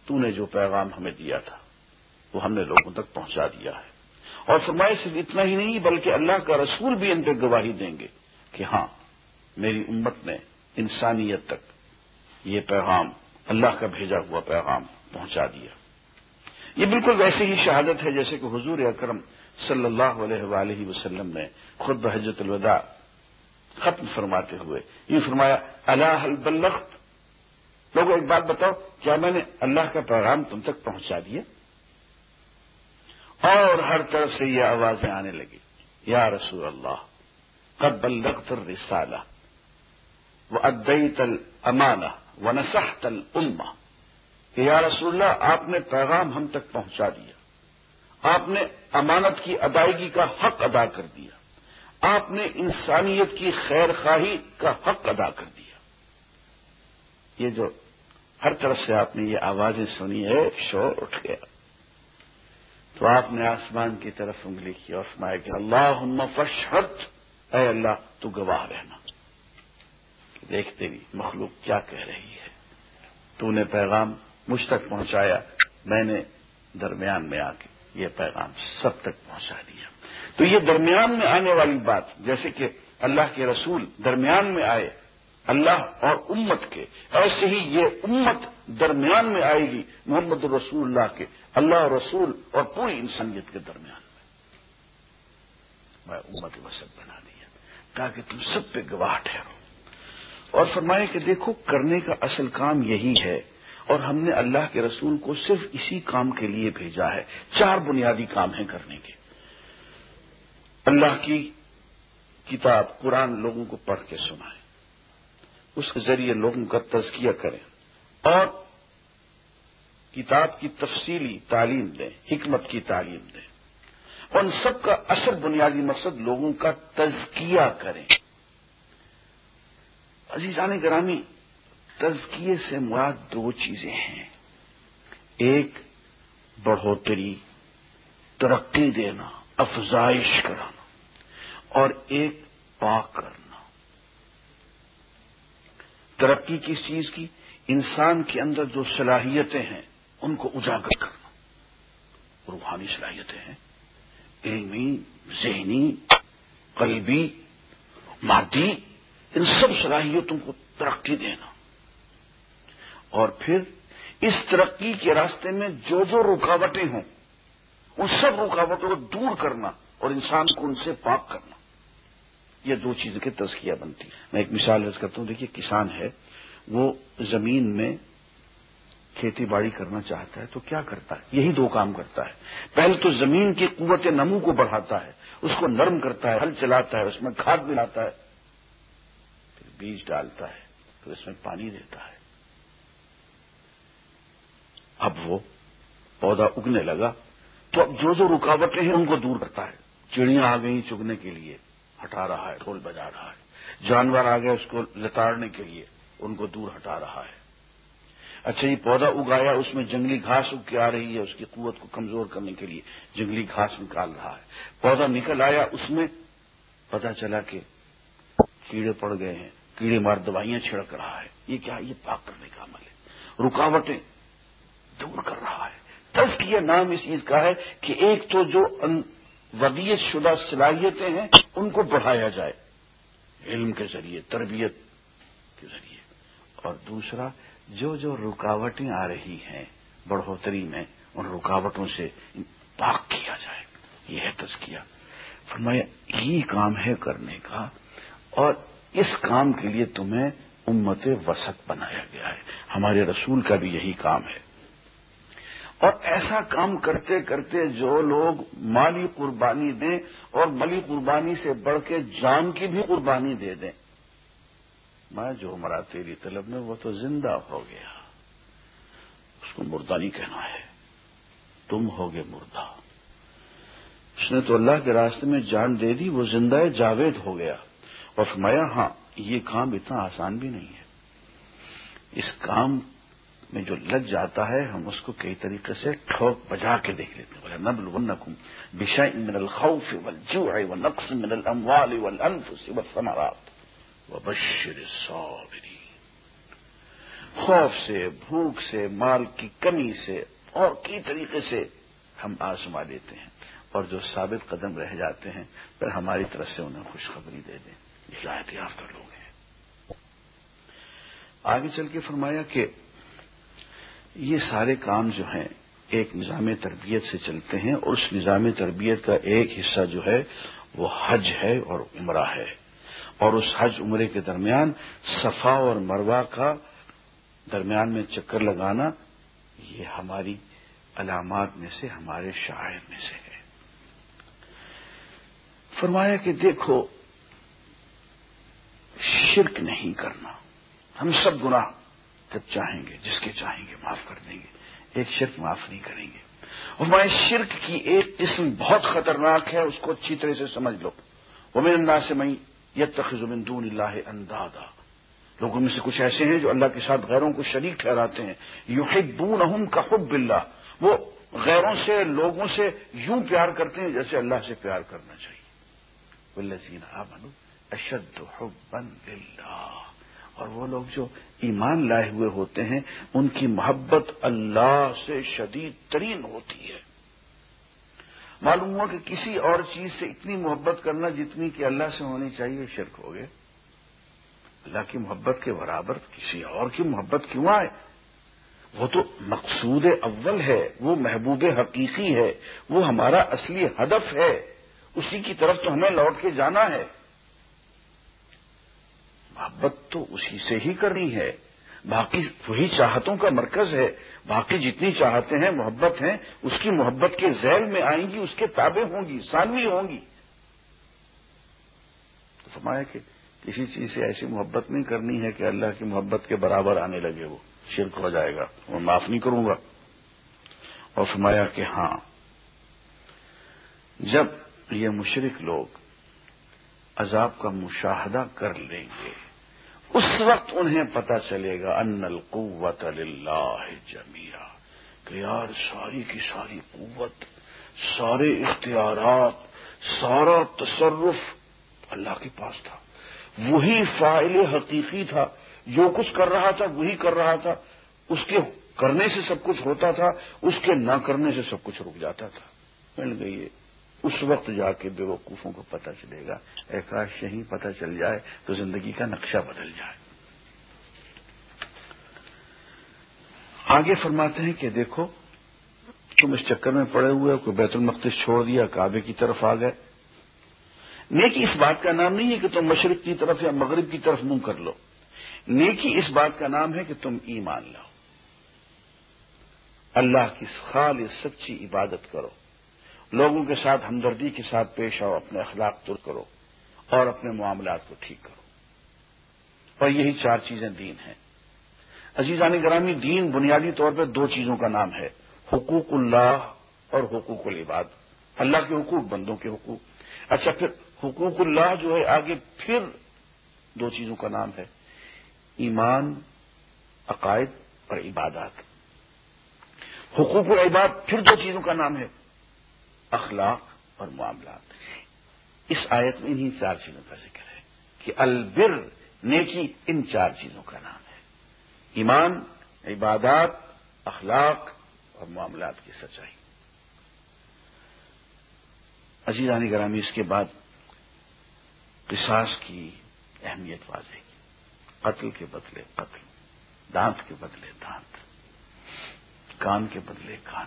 تو نے جو پیغام ہمیں دیا تھا، وہ ہم نے لوگوں تک پہنچا دیا ہے۔ اور فرمائے صرف اتنا ہی نہیں بلکہ اللہ کا رسول بھی ان پہ گواہی دیں گے کہ ہاں میری امت نے انسانیت تک یہ پیغام، اللہ کا بھیجا ہوا پیغام پہنچا دیا۔ یہ بالکل ویسے ہی شہادت ہے جیسے کہ حضور اکرم صلی اللہ علیہ وآلہ وسلم نے خود بحجت الوداع ختم فرماتے ہوئے یہ فرمایا اللہ البلخت لوگوں، ایک بات بتاؤ، کیا میں نے اللہ کا پیغام تم تک پہنچا دیا؟ اور ہر طرف سے یہ آوازیں آنے لگی۔ یا رسول اللہ، قد بلغت الرسالہ وہ ادیت المانہ و نسحت الامہ۔ کہ یا رسول اللہ، آپ نے پیغام ہم تک پہنچا دیا۔ آپ نے امانت کی ادائیگی کا حق ادا کر دیا۔ آپ نے انسانیت کی خیر خواہی کا حق ادا کر دیا۔ یہ جو ہر طرف سے آپ نے یہ آوازیں سنی ہے، شور اٹھ گیا۔ تو آپ نے آسمان کی طرف انگلی کی اور سنایا کہ اللہ فشحت اے اللہ، تو گواہ رہنا۔ دیکھتے بھی مخلوق کیا کہہ رہی ہے۔ تو نے پیغام مجھ تک پہنچایا، میں نے درمیان میں آ کے یہ پیغام سب تک پہنچا دیا۔ تو یہ درمیان میں آنے والی بات، جیسے کہ اللہ کے رسول درمیان میں آئے اللہ اور امت کے۔ ایسے ہی یہ امت درمیان میں آئے گی، محمد رسول اللہ کے۔ اللہ اور رسول اور پوری انسانیت کے درمیان۔ میں میں امت وسط بنا دیا۔ تاکہ تم سب پہ گواہ ٹھہرو۔ اور فرمائے کہ دیکھو، کرنے کا اصل کام یہی ہے۔ اور ہم نے اللہ کے رسول کو صرف اسی کام کے لیے بھیجا ہے۔ چار بنیادی کام ہیں کرنے کے۔ اللہ کی کتاب، قرآن لوگوں کو پڑھ کے سنائیں اس کے ذریعے لوگوں کا تزکیہ کریں اور کتاب کی تفصیلی تعلیم دیں، حکمت کی تعلیم دیں۔ اور ان سب کا اصل بنیادی مقصد لوگوں کا تزکیہ کریں۔ عزیزان گرامی، تزکیے سے مراد دو چیزیں ہیں۔ ایک، بڑھوتری، ترقی دینا، افزائش کرانا۔ اور ایک، پاک کرنا۔ ترقی کس چیز کی، انسان کے اندر جو صلاحیتیں ہیں، ان کو اجاگر کرنا۔ روحانی صلاحیتیں ہیں۔ علمی، ذہنی، قلبی، مادی، ان سب صلاحیتوں کو ترقی دینا۔ اور پھر اس ترقی کے راستے میں جو جو رکاوٹیں ہوں، ان سب رکاوٹوں کو دور کرنا اور انسان کو ان سے پاک کرنا۔ یہ دو چیزوں کی تزکیہ بنتی میں ایک مثال رض کرتا ہوں، دیکھیے، کسان ہے، وہ زمین میں کھیتی باڑی کرنا چاہتا ہے تو کیا کرتا ہے؟ یہی دو کام کرتا ہے۔ پہلے تو زمین کی قوت نمو کو بڑھاتا ہے، اس کو نرم کرتا ہے ہل چلاتا ہے، اس میں کھاد ملاتا ہے، پھر بیج ڈالتا ہے، پھر اس میں پانی دیتا ہے۔ اب وہ پودا اگنے لگا تو اب جو جو رکاوٹیں ہیں ان کو دور کرتا ہے۔ چڑیاں آ گئی چگنے کے لیے۔ ہٹا رہا ہے، ڈھول بجا رہا ہے۔ جانور آ گئے اس کو لتاڑنے کے لیے ان کو دور ہٹا رہا ہے۔ اچھا یہ پودا اگایا، اس میں جنگلی گھاس اگ کے آ رہی ہے، اس کی قوت کو کمزور کرنے کے لیے جنگلی گھاس نکال رہا ہے۔ پودا نکل آیا، اس میں پتا چلا کہ کیڑے پڑ گئے ہیں، کیڑے مار دوائیاں چھڑک رہا ہے۔ یہ کیا، یہ پاک کرنے کا عمل ہے۔ رکاوٹیں دور کر رہا ہے۔ تزکیہ نام اس چیز کا ہے کہ ایک تو جو ودیت شدہ صلاحیتیں ہیں، ان کو بڑھایا جائے۔ علم کے ذریعے، تربیت کے ذریعے۔ اور دوسرا، جو جو رکاوٹیں آ رہی ہیں بڑھوتری میں، ان رکاوٹوں سے پاک کیا جائے۔ یہ ہے تزکیہ۔ فرمایا، یہی کام ہے کرنے کا، اور اس کام کے لیے تمہیں امت وسط بنایا گیا ہے۔ ہمارے رسول کا بھی یہی کام ہے۔ اور ایسا کام کرتے کرتے جو لوگ مالی قربانی دیں اور مالی قربانی سے بڑھ کے جان کی بھی قربانی دے دیں۔ میں جو مرا تیری طلب میں وہ تو زندہ ہو گیا۔ اس کو مردہ نہیں کہنا ہے۔ تم ہوگے مردہ۔ اس نے تو اللہ کے راستے میں جان دے دی، وہ زندہ جاوید ہو گیا۔ اور فرمایا ہاں یہ کام اتنا آسان بھی نہیں ہے۔ اس کام میں جو لگ جاتا ہے، ہم اس کو کئی طریقے سے ٹھوک بجا کے دیکھ لیتے ہیں۔ بولے نبل و نقم بشا من الخوف والجوع والنقص من الاموال والانفس والثمرات۔ وبشر الصابرین خوف سے، بھوک سے، مال کی کمی سے اور کئی طریقے سے ہم آزما دیتے ہیں۔ اور جو ثابت قدم رہ جاتے ہیں، پھر ہماری طرف سے انہیں خوشخبری دے دیں۔ ہدایت یافتہ لوگ ہیں۔ آگے چل کے فرمایا کہ یہ سارے کام جو ہیں ایک نظام تربیت سے چلتے ہیں اور اس نظام تربیت کا ایک حصہ جو ہے وہ حج ہے اور عمرہ ہے۔ اور اس حج عمرے کے درمیان صفا اور مروا کا درمیان میں چکر لگانا یہ ہماری علامات میں سے، ہمارے شاعر میں سے ہے۔ فرمایا کہ دیکھو، شرک نہیں کرنا، ہم سب گناہ جب چاہیں گے، جس کے چاہیں گے معاف کر دیں گے، ایک شرک معاف نہیں کریں گے۔ اور میں شرک کی ایک قسم بہت خطرناک ہے، اس کو اچھی طرح سے سمجھ لو۔ وہ میرے انداز سے میں یہ دون اللہ اندادا لوگوں میں سے کچھ ایسے ہیں جو اللہ کے ساتھ غیروں کو شریک ٹھہراتے ہیں۔ یو ہی کا حب اللہ وہ غیروں سے، لوگوں سے یوں پیار کرتے ہیں جیسے اللہ سے پیار کرنا چاہیے۔ اشد حبا للہ اور وہ لوگ جو ایمان لائے ہوئے ہوتے ہیں، ان کی محبت اللہ سے شدید ترین ہوتی ہے۔ معلوم ہوا کہ کسی اور چیز سے اتنی محبت کرنا جتنی کہ اللہ سے ہونی چاہیے شرک ہو گئے اللہ کی محبت کے برابر کسی اور کی محبت کیوں آئے؟ وہ تو مقصود اول ہے، وہ محبوب حقیقی ہے، وہ ہمارا اصلی ہدف ہے۔ اسی کی طرف تو ہمیں لوٹ کے جانا ہے۔ محبت تو اسی سے ہی کرنی ہے۔ باقی وہی چاہتوں کا مرکز ہے۔ باقی جتنی چاہتے ہیں، محبت ہیں، اس کی محبت کے ذیل میں آئیں گی، اس کے تابع ہوں گی، ثانوی ہوں گی۔ تو فرمایا کہ کسی چیز سے ایسی محبت نہیں کرنی ہے کہ اللہ کی محبت کے برابر آنے لگے وہ۔ شرک ہو جائے گا۔ وہ معاف نہیں کروں گا۔ اور فرمایا کہ ہاں جب یہ مشرق لوگ عذاب کا مشاہدہ کر لیں گے اس وقت انہیں پتا چلے گا ان القوت اللہ جمیا کہ یار ساری کی ساری قوت، سارے اختیارات، سارا تصرف اللہ کے پاس تھا۔ وہی فائل حقیقی تھا، جو کچھ کر رہا تھا وہی کر رہا تھا۔ اس کے کرنے سے سب کچھ ہوتا تھا، اس کے نہ کرنے سے سب کچھ رک جاتا تھا۔ مل گئی اس وقت جا کے بے وقوفوں کو پتہ چلے گا۔ احکاش یہیں پتہ چل جائے تو زندگی کا نقشہ بدل جائے۔ آگے فرماتے ہیں کہ دیکھو، تم اس چکر میں پڑے ہوئے کوئی بیت المقدس چھوڑ دیا، کعبے کی طرف آ گئے۔ نیکی اس بات کا نام نہیں ہے کہ تم مشرق کی طرف یا مغرب کی طرف منہ کر لو۔ نیکی اس بات کا نام ہے کہ تم ایمان لاؤ۔ اللہ کی خال سچی عبادت کرو۔ لوگوں کے ساتھ ہمدردی کے ساتھ پیش آؤ، اپنے اخلاق تر کرو اور اپنے معاملات کو ٹھیک کرو۔ اور یہی چار چیزیں دین ہیں۔ عزیزان گرامی، دین بنیادی طور پہ دو چیزوں کا نام ہے، حقوق اللہ اور حقوق العباد۔ اللہ کے حقوق، بندوں کے حقوق۔ اچھا پھر حقوق اللہ جو ہے، آگے پھر دو چیزوں کا نام ہے، ایمان، عقائد اور عبادات۔ حقوق العباد پھر دو چیزوں کا نام ہے۔ اخلاق اور معاملات۔ اس آیت میں انہیں چار چیزوں کا ذکر ہے کہ البر نیکی ان چار چیزوں کا نام ہے۔ ایمان، عبادات، اخلاق اور معاملات کی سچائی۔ عزیزانی گرامی، اس کے بعد قصاص کی اہمیت واضح کی۔ قتل کے بدلے قتل، دانت کے بدلے دانت، کان کے بدلے کان۔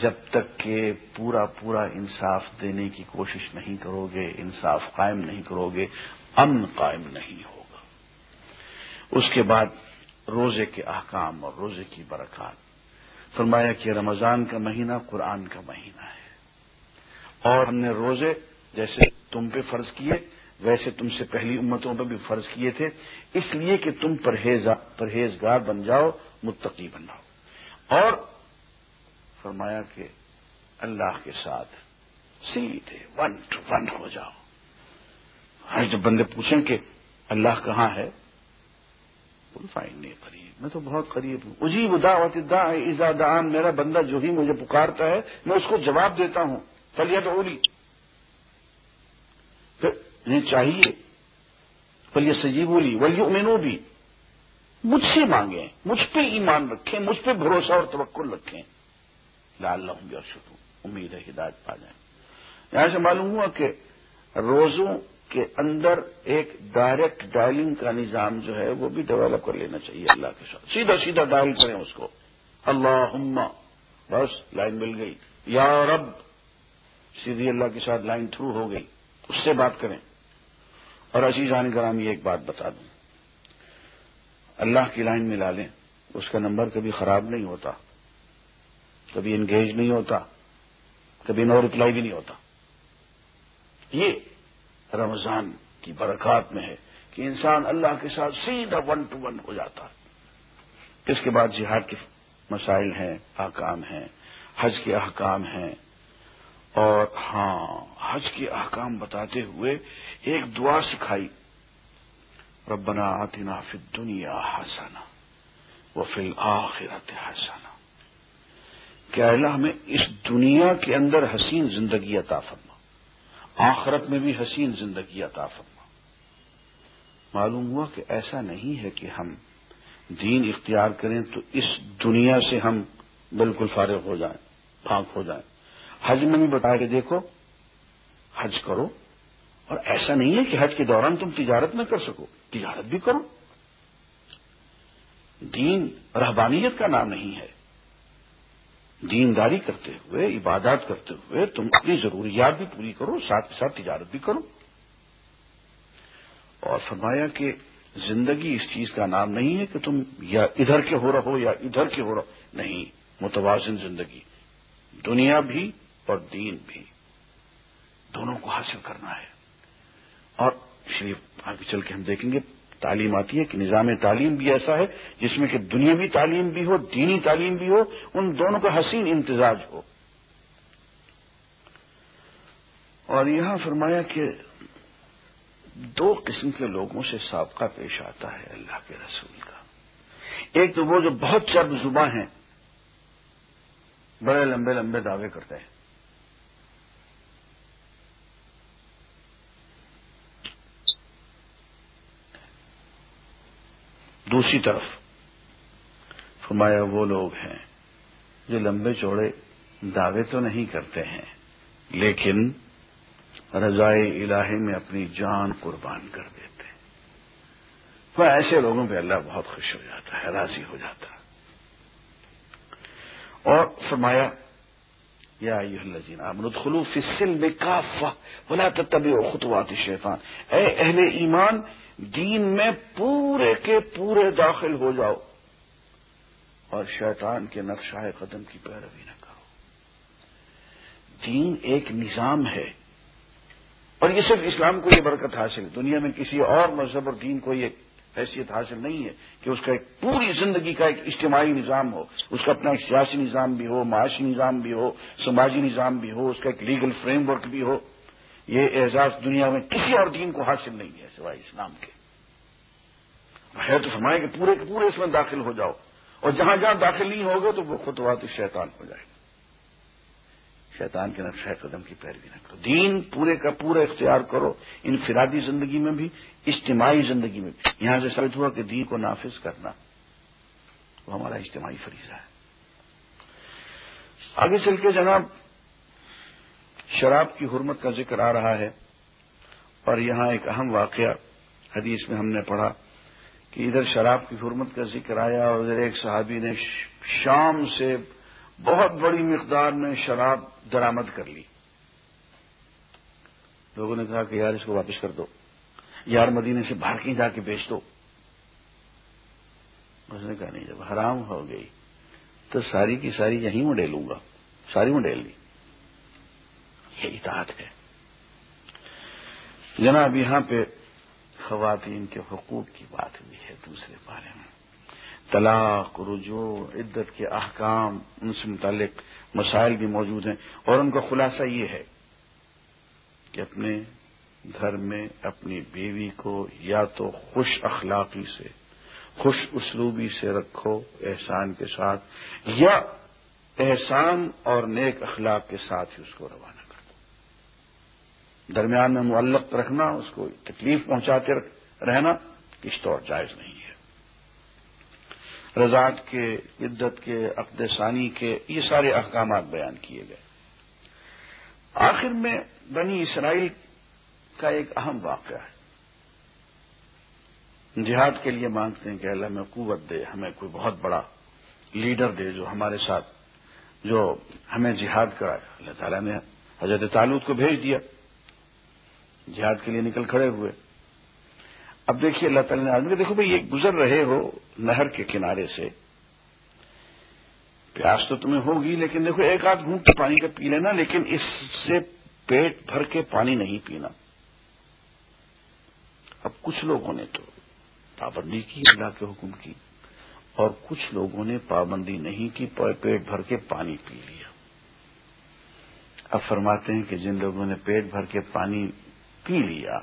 جب تک کہ پورا پورا انصاف دینے کی کوشش نہیں کرو گے، انصاف قائم نہیں کرو گے، امن قائم نہیں ہوگا۔ اس کے بعد روزے کے احکام اور روزے کی برکات۔ فرمایا کہ رمضان کا مہینہ قرآن کا مہینہ ہے۔ اور ہم نے روزے جیسے تم پہ فرض کیے، ویسے تم سے پہلی امتوں پہ بھی فرض کیے تھے۔ اس لیے کہ تم پرہیزگار بن جاؤ، متقی بن جاؤ۔ اور فرمایا کہ اللہ کے ساتھ سیدھے ون ٹو ون ہو جاؤ۔ ہر جب بندے پوچھیں کہ اللہ کہاں ہے فائن نہیں، قریب۔ میں تو بہت قریب ہوں۔ اجیب دعوت دا ایزا دان میرا بندہ جو ہی مجھے پکارتا ہے، میں اس کو جواب دیتا ہوں۔ فلیت اولی پھر انہیں چاہیے فلیت سجیب اولی ولی مینو بھی مجھ سے مانگیں، مجھ پہ ایمان رکھیں، مجھ پہ بھروسہ اور توقل رکھیں۔ لال لوں گے اور امید ہے ہدایت پا جائیں۔ یہاں سے معلوم ہوا کہ روزوں کے اندر ایک ڈائریکٹ ڈائلنگ کا نظام جو ہے وہ بھی ڈیولپ کر لینا چاہیے اللہ کے ساتھ۔ سیدھا سیدھا ڈائل کریں اس کو۔ اللہ بس لائن مل گئی۔ یا رب، سیدھی اللہ کے ساتھ لائن تھرو ہو گئی۔ اس سے بات کریں۔ اور عزیز آنے گرامی، ایک بات بتا دوں۔ اللہ کی لائن میں لا لیں۔ اس کا نمبر کبھی خراب نہیں ہوتا۔ کبھی انگیج نہیں ہوتا، کبھی نو رپلائی بھی نہیں ہوتا۔ یہ رمضان کی برکات میں ہے کہ انسان اللہ کے ساتھ سیدھا ون ٹو ون ہو جاتا۔ ہے اس کے بعد جہاد کے مسائل ہیں، احکام ہیں، حج کے احکام ہیں۔ اور ہاں حج کے احکام بتاتے ہوئے ایک دعا سکھائی۔ ربنا آتنا فی الدنیا حسنا وفی الاخرت حسنا کہ اللہ ہمیں اس دنیا کے اندر حسین زندگی عطا فرما۔ آخرت میں بھی حسین زندگی عطا فرما۔ معلوم ہوا کہ ایسا نہیں ہے کہ ہم دین اختیار کریں تو اس دنیا سے ہم بالکل فارغ ہو جائیں، پھانک ہو جائیں۔ حج میں بھی بتایا کہ دیکھو، حج کرو۔ اور ایسا نہیں ہے کہ حج کے دوران تم تجارت نہ کر سکو، تجارت بھی کرو۔ دین رہبانیت کا نام نہیں ہے۔ دینداری کرتے ہوئے، عبادات کرتے ہوئے تم اپنی ضروریات بھی پوری کرو، ساتھ ساتھ تجارت بھی کرو۔ اور فرمایا کہ زندگی اس چیز کا نام نہیں ہے کہ تم یا ادھر کے ہو رہو یا ادھر کے ہو رہو۔ نہیں، متوازن زندگی، دنیا بھی اور دین بھی۔ دونوں کو حاصل کرنا ہے۔ اور اس لیے آگے چل کے ہم دیکھیں گے تعلیم آتی ہے کہ نظام تعلیم بھی ایسا ہے جس میں کہ دنیاوی تعلیم بھی ہو، دینی تعلیم بھی ہو، ان دونوں کا حسین امتزاج ہو۔ اور یہاں فرمایا کہ دو قسم کے لوگوں سے سابقہ پیش آتا ہے اللہ کے رسول کا۔ ایک تو وہ جو بہت چرب زباں ہیں، بڑے لمبے لمبے دعوے کرتے ہیں۔ دوسری طرف۔ فرمایا، وہ لوگ ہیں جو لمبے چوڑے دعوے تو نہیں کرتے ہیں، لیکن رضائے الہی میں اپنی جان قربان کر دیتے ہیں۔ وہ ایسے لوگوں پہ اللہ بہت خوش ہو جاتا ہے، راضی ہو جاتا۔ ہے اور فرمایا، یا الذین آمنوا، ادخلوا فی السلم کافہ، ولا تتبعوا خطوات الشیطان۔ اے اہل ایمان دین میں پورے کے پورے داخل ہو جاؤ اور شیطان کے نقشہ قدم کی پیروی نہ کرو۔ دین ایک نظام ہے اور یہ صرف اسلام کو یہ برکت حاصل ہے۔ دنیا میں کسی اور مذہب اور دین کو یہ حیثیت حاصل نہیں ہے کہ اس کا ایک پوری زندگی کا ایک اجتماعی نظام ہو، اس کا اپنا ایک سیاسی نظام بھی ہو، معاشی نظام بھی ہو، سماجی نظام بھی ہو، اس کا ایک لیگل فریم ورک بھی ہو۔ یہ اعزاز دنیا میں کسی اور دین کو حاصل نہیں ہے سوائے اسلام کے۔ ہے تو فرمائے کہ پورے کے پورے اس میں داخل ہو جاؤ۔ اور جہاں جہاں داخل نہیں ہوگے تو وہ خطوات شیطان ہو جائے۔ گا شیطان کے نقشہ قدم کی پیروی نہ کرو۔ دین پورے کا پورا اختیار کرو۔ انفرادی زندگی میں بھی، اجتماعی زندگی میں بھی۔ یہاں سے ثابت ہوا کہ دین کو نافذ کرنا وہ ہمارا اجتماعی فریضہ ہے۔ آگے چل کے جناب شراب کی حرمت کا ذکر آ رہا ہے اور یہاں ایک اہم واقعہ حدیث میں ہم نے پڑھا کہ ادھر شراب کی حرمت کا ذکر آیا اور ادھر ایک صحابی نے شام سے بہت بڑی مقدار میں شراب درامد کر لی۔ لوگوں نے کہا کہ یار اس کو واپس کر دو۔ یار مدینے سے باہر کہیں جا کے بیچ دو۔ اس نے کہا نہیں، جب حرام ہو گئی تو ساری کی ساری یہیں میں ڈیلوں گا۔ ساری میں ڈیل لی۔ یہ اطاعت ہے۔ جناب، یہاں پہ خواتین کے حقوق کی بات ہوئی ہے دوسرے بارے میں۔ طلاق، رجوع، عدت کے احکام، ان سے متعلق مسائل بھی موجود ہیں۔ اور ان کا خلاصہ یہ ہے کہ اپنے گھر میں اپنی بیوی کو یا تو خوش اخلاقی سے، خوش اسلوبی سے رکھو احسان کے ساتھ، یا احسان اور نیک اخلاق کے ساتھ ہی اس کو روانہ درمیان میں معلق رکھنا، اس کو تکلیف پہنچاتے رہنا کس طور جائز نہیں ہے۔ رضاعت کے، عدت کے، عقد ثانی کے یہ سارے احکامات بیان کیے گئے۔ آخر میں بنی اسرائیل کا ایک اہم واقعہ ہے۔ جہاد کے لیے مانگتے ہیں کہ اللہ میں قوت دے، ہمیں کوئی بہت بڑا لیڈر دے جو ہمارے ساتھ، جو ہمیں جہاد کرائے۔ اللہ تعالیٰ نے حضرت تعلق کو بھیج دیا۔ جہاد کے لیے نکل کھڑے ہوئے۔ اب دیکھیے اللہ تعالیٰ نے آدمی دیکھو بھائی، یہ گزر رہے ہو نہر کے کنارے سے۔ پیاس تو تمہیں ہوگی، لیکن دیکھو ایک آدھ گھونٹ کے پانی کا پی لینا، لیکن اس سے پیٹ بھر کے پانی نہیں پینا۔ اب کچھ لوگوں نے تو پابندی کی اللہ کے حکم کی، اور کچھ لوگوں نے پابندی نہیں کی پیٹ بھر کے پانی پی لیا۔ اب فرماتے ہیں کہ جن لوگوں نے پیٹ بھر کے پانی پی لیا۔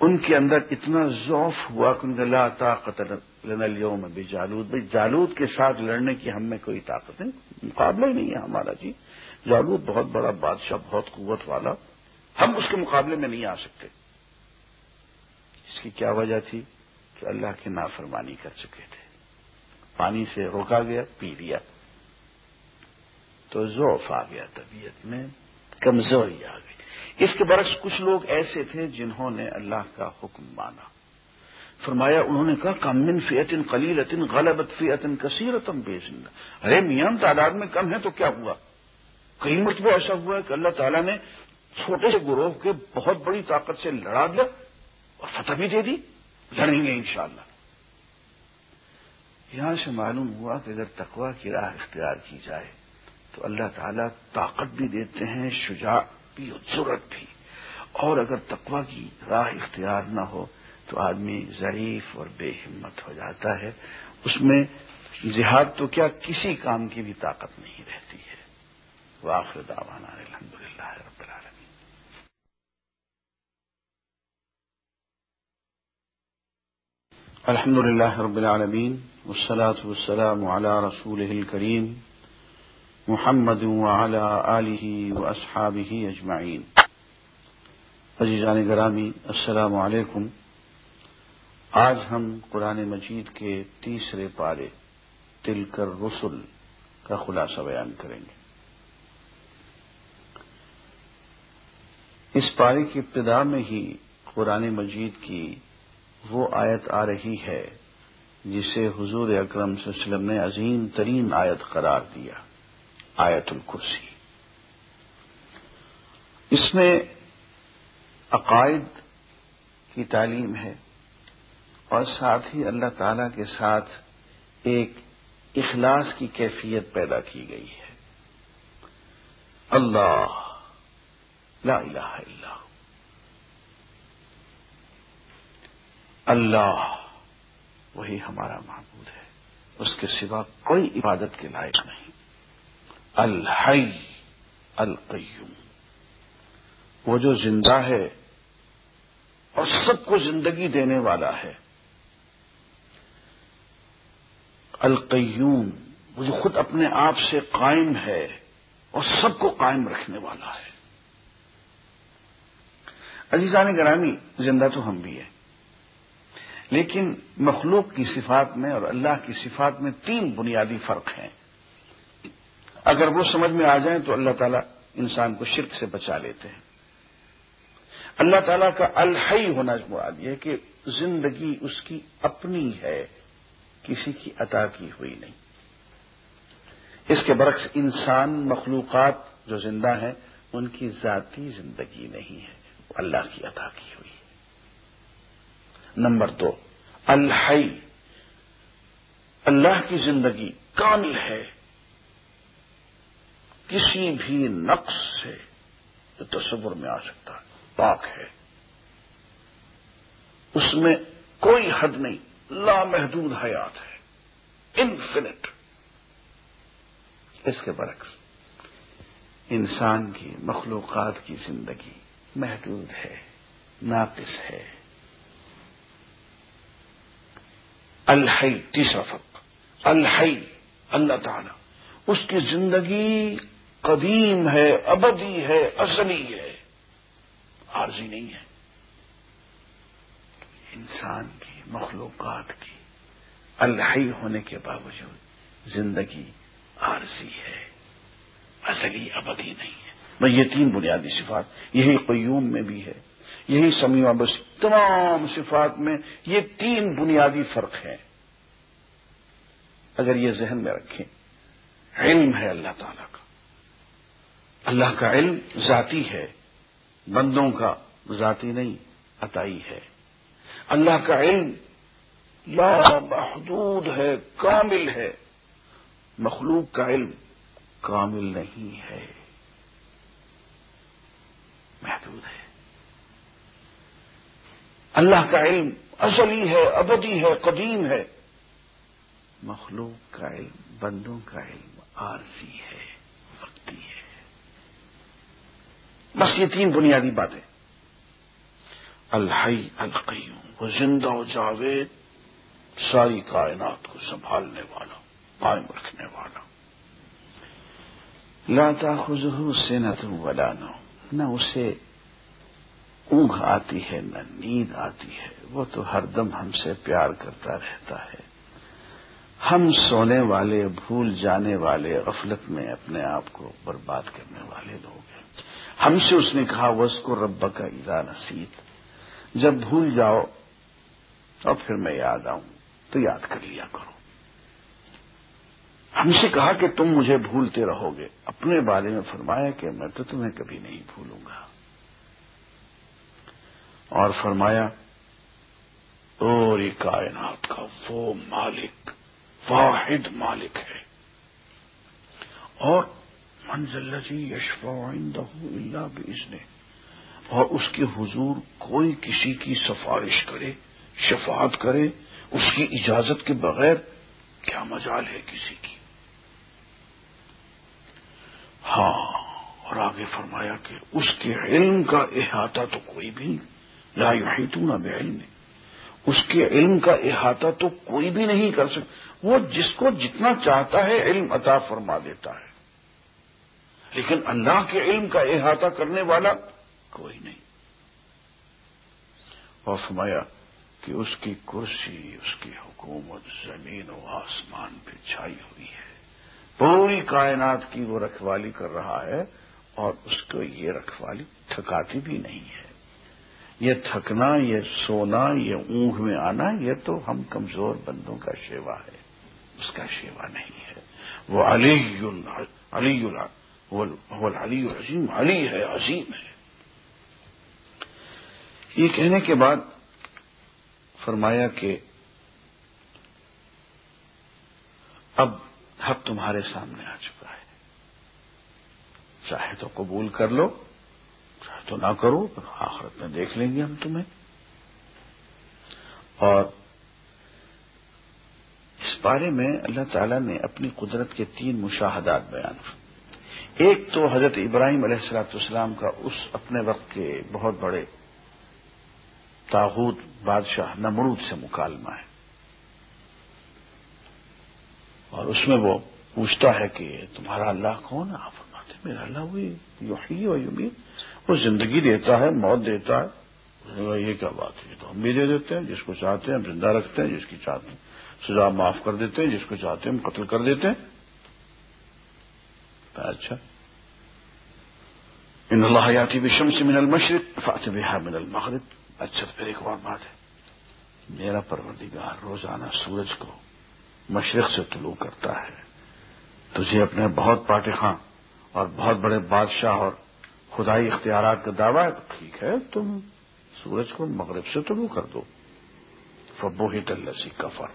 ان کے اندر اتنا ذوف ہوا کہ ان کا لا طاقت اليوم میں جالود بھائی، جالود کے ساتھ لڑنے کی ہم میں کوئی طاقت نہیں، مقابلہ ہی نہیں ہے ہمارا جی۔ جالود بہت بڑا بادشاہ، بہت قوت والا۔ ہم اس کے مقابلے میں نہیں آ سکتے۔ اس کی کیا وجہ تھی؟ کہ اللہ کی نافرمانی کر چکے تھے۔ پانی سے روکا گیا، پی لیا۔ تو ذوف آ گیا طبیعت میں، کمزوری آ گئی۔ اس کے برعکس کچھ لوگ ایسے تھے جنہوں نے اللہ کا حکم مانا۔ فرمایا، انہوں نے کہا کمن فیتن قلیلتن غلبت فیتن کثیرتم بے زندہ۔ ارے، میاں، تعداد میں کم ہے تو کیا ہوا؟ کئی مرتبہ ایسا ہوا ہے کہ اللہ تعالیٰ نے چھوٹے سے گروہ کے بہت بڑی طاقت سے لڑا دیا اور فتح بھی دے دی۔ لڑیں گے انشاءاللہ۔ یہاں سے معلوم ہوا کہ اگر تقوا کی راہ اختیار کی جائے تو اللہ تعالیٰ طاقت بھی دیتے ہیں، شجاع بھی اور ضرورت بھی۔ اور اگر تقوا کی راہ اختیار نہ ہو، تو آدمی ضعیف اور بے ہمت ہو جاتا ہے۔ اس میں جہاد تو کیا کسی کام کی بھی طاقت نہیں رہتی ہے۔ واخر داوانا الحمد للہ رب العالمین۔ الحمد للہ رب العالمین، والصلاة والسلام على رسوله الكريم محمد وعلى آله وأصحابه أجمعين عزیزان گرامی، السلام علیکم۔ آج ہم قرآن مجید کے تیسرے پارے تل کر رسول کا خلاصہ بیان کریں گے۔ اس پارے کی ابتدا میں ہی قرآن مجید کی وہ آیت آ رہی ہے، جسے حضور اکرم صلی اللہ علیہ وسلم نے عظیم ترین آیت قرار دیا۔ آیت الکرسی۔ اس میں عقائد کی تعلیم ہے اور ساتھ ہی اللہ تعالی کے ساتھ ایک اخلاص کی کیفیت پیدا کی گئی ہے۔ اللہ، لا الہ الا اللہ وہی ہمارا معبود ہے، اس کے سوا کوئی عبادت کے لائق نہیں۔ الحی القیوم۔ وہ جو زندہ ہے اور سب کو زندگی دینے والا ہے۔ القیوم وہ جو خود اپنے آپ سے قائم ہے اور سب کو قائم رکھنے والا ہے۔ عزیزان گرامی، زندہ تو ہم بھی ہیں۔ لیکن مخلوق کی صفات میں اور اللہ کی صفات میں تین بنیادی فرق ہیں۔ اگر وہ سمجھ میں آ جائیں تو اللہ تعالیٰ انسان کو شرک سے بچا لیتے ہیں۔ اللہ تعالیٰ کا الحی ہونا مراد یہ کہ زندگی اس کی اپنی ہے، کسی کی عطا کی ہوئی نہیں۔ اس کے برعکس انسان، مخلوقات جو زندہ ہیں، ان کی ذاتی زندگی نہیں ہے، وہ اللہ کی عطا کی ہوئی ہے۔ نمبر دو، الحی، اللہ کی زندگی کامل ہے۔ کسی بھی نقص سے جو تصور میں آ سکتا ہے۔ پاک ہے۔ اس میں کوئی حد نہیں، لامحدود حیات ہے۔ انفینٹ۔ اس کے برعکس، انسان کی مخلوقات کی زندگی محدود ہے، ناقص ہے۔ الحی تیسرا فق الحی اللہ تعالی، اس کی زندگی قدیم ہے، ابدی ہے، اصلی ہے۔ عارضی نہیں ہے۔ انسان کی، مخلوقات کی الحی ہونے کے باوجود زندگی عارضی ہے، اصلی، ابدی نہیں ہے۔ میں یہ تین بنیادی صفات، یہی قیوم میں بھی ہے، یہی سمیع بس تمام صفات میں یہ تین بنیادی فرق ہیں۔ اگر یہ ذہن میں رکھیں، علم ہے اللہ تعالی کا۔ اللہ کا علم ذاتی ہے، بندوں کا ذاتی نہیں، عطائی ہے۔ اللہ کا علم لا محدود ہے، کامل ہے۔ مخلوق کا علم کامل نہیں ہے۔ محدود ہے۔ اللہ کا علم اصلی ہے، ابدی ہے، قدیم ہے۔ مخلوق کا علم، بندوں کا علم عارضی ہے، وقتی ہے۔ بس یہ تین بنیادی باتیں۔ الحی القیوم، وہ زندہ و جاوید، ساری کائنات کو سنبھالنے والا، قائم رکھنے والا۔ لاتا خزو سے نہ تم ولا نہ اسے اونگ آتی ہے، نہ نیند آتی ہے، وہ تو ہر دم ہم سے پیار کرتا رہتا ہے۔ ہم سونے والے، بھول جانے والے، غفلت میں اپنے آپ کو برباد کرنے والے لوگ ہیں۔ ہم سے اس نے کہا وس کو رب کا ادا نصیب جب بھول جاؤ اور پھر میں یاد آؤں۔ تو یاد کر لیا کرو۔ ہم سے کہا کہ تم مجھے بھولتے رہو گے اپنے بارے میں فرمایا کہ میں تو تمہیں کبھی نہیں بھولوں گا۔ اور فرمایا، اور کائنات کا وہ مالک، واحد مالک ہے۔ اور منزل جی یشفا اللہ بھی اور اس کے حضور کوئی کسی کی سفارش کرے، شفاعت کرے، اس کی اجازت کے بغیر کیا مجال ہے کسی کی؟ ہاں اور آگے فرمایا کہ اس کے علم کا احاطہ تو کوئی بھی نہیں لا یحیطون نہ بے علم اس کے علم کا احاطہ تو کوئی بھی نہیں کر سکتا، وہ جس کو جتنا چاہتا ہے علم عطا فرما دیتا ہے۔ لیکن اللہ کے علم کا احاطہ کرنے والا کوئی نہیں۔ اور فرمایا کہ اس کی کرسی، اس کی حکومت زمین و آسمان پہ چھائی ہوئی ہے۔ پوری کائنات کی وہ رکھوالی کر رہا ہے اور اس کو یہ رکھوالی تھکاتی بھی نہیں ہے۔ یہ تھکنا، یہ سونا، یہ اونگ میں آنا، یہ تو ہم کمزور بندوں کا شیوا ہے۔ اس کا شیوا نہیں ہے۔ وہ علی علی علی عظیم علی ہے عظیم ہے۔ یہ کہنے کے بعد فرمایا کہ اب حق تمہارے سامنے آ چکا ہے۔ چاہے تو قبول کر لو، چاہے تو نہ کرو آخرت میں دیکھ لیں گے ہم تمہیں۔ اور اس بارے میں اللہ تعالی نے اپنی قدرت کے تین مشاہدات بیان ایک تو حضرت ابراہیم علیہ السلاۃ والسلام کا اس اپنے وقت کے بہت بڑے تاغوت بادشاہ نمرود سے مکالمہ ہے۔ اور اس میں وہ پوچھتا ہے کہ تمہارا اللہ کون ہے؟ آپ فرماتے میرا اللہ وہی یوحی و یمید وہ زندگی دیتا ہے، موت دیتا ہے۔ یہ کیا بات ہے؟ تو ہم بھی دے دیتے ہیں، جس کو چاہتے ہیں ہم زندہ رکھتے ہیں، جس کی چاہتے ہیں سزا معاف کر دیتے ہیں، جس کو چاہتے ہیں ہم قتل کر دیتے ہیں۔ اچھا۔ ان اللہ یاتی بشم سے من المشرق فاتح من المغرب۔ اچھا تو پھر ایک اور بات ہے۔ میرا پروردگار روزانہ سورج کو مشرق سے طلوع کرتا ہے۔ تجھے اپنے بہت پاٹے خاں اور بہت بڑے بادشاہ اور خدائی اختیارات کا دعویٰ ہے۔ تو ٹھیک ہے، تم سورج کو مغرب سے طلوع کر دو۔ فبو ہی تلسی کفر۔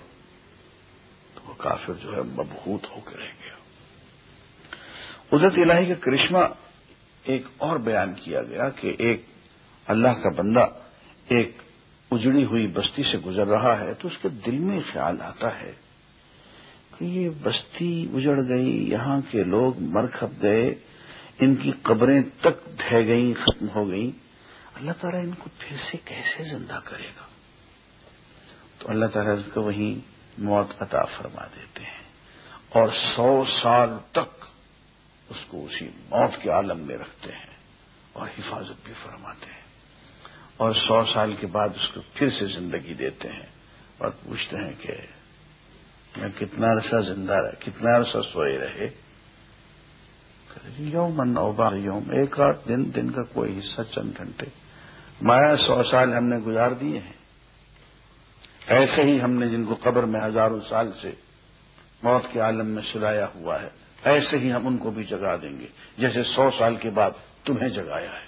تو وہ کافر جو ہے مبہوت ہو کے رہ گیا۔ قدرت الہی کا کرشمہ ایک اور بیان کیا گیا کہ ایک اللہ کا بندہ ایک اجڑی ہوئی بستی سے گزر رہا ہے تو اس کے دل میں خیال آتا ہے کہ یہ بستی اجڑ گئی، یہاں کے لوگ مر کھپ گئے، ان کی قبریں تک ڈہ گئیں، ختم ہو گئیں۔ اللہ تعالیٰ ان کو پھر سے کیسے زندہ کرے گا؟ تو اللہ تعالیٰ کو وہیں موت عطا فرما دیتے ہیں اور سو سال تک اس کو اسی موت کے عالم میں رکھتے ہیں اور حفاظت بھی فرماتے ہیں۔ اور سو سال کے بعد اس کو پھر سے زندگی دیتے ہیں اور پوچھتے ہیں کہ میں کتنا عرصہ زندہ رہے کتنا عرصہ سوئے رہے؟ یوم اوبا یوم، ایک آٹھ دن دن کا کوئی حصہ چند گھنٹے۔ مایا، سو سال ہم نے گزار دیے ہیں۔ ایسے ہی ہم نے جن کو قبر میں ہزاروں سال سے موت کے عالم میں سلایا ہوا ہے۔ ایسے ہی ہم ان کو بھی جگا دیں گے۔ جیسے سو سال کے بعد تمہیں جگایا ہے۔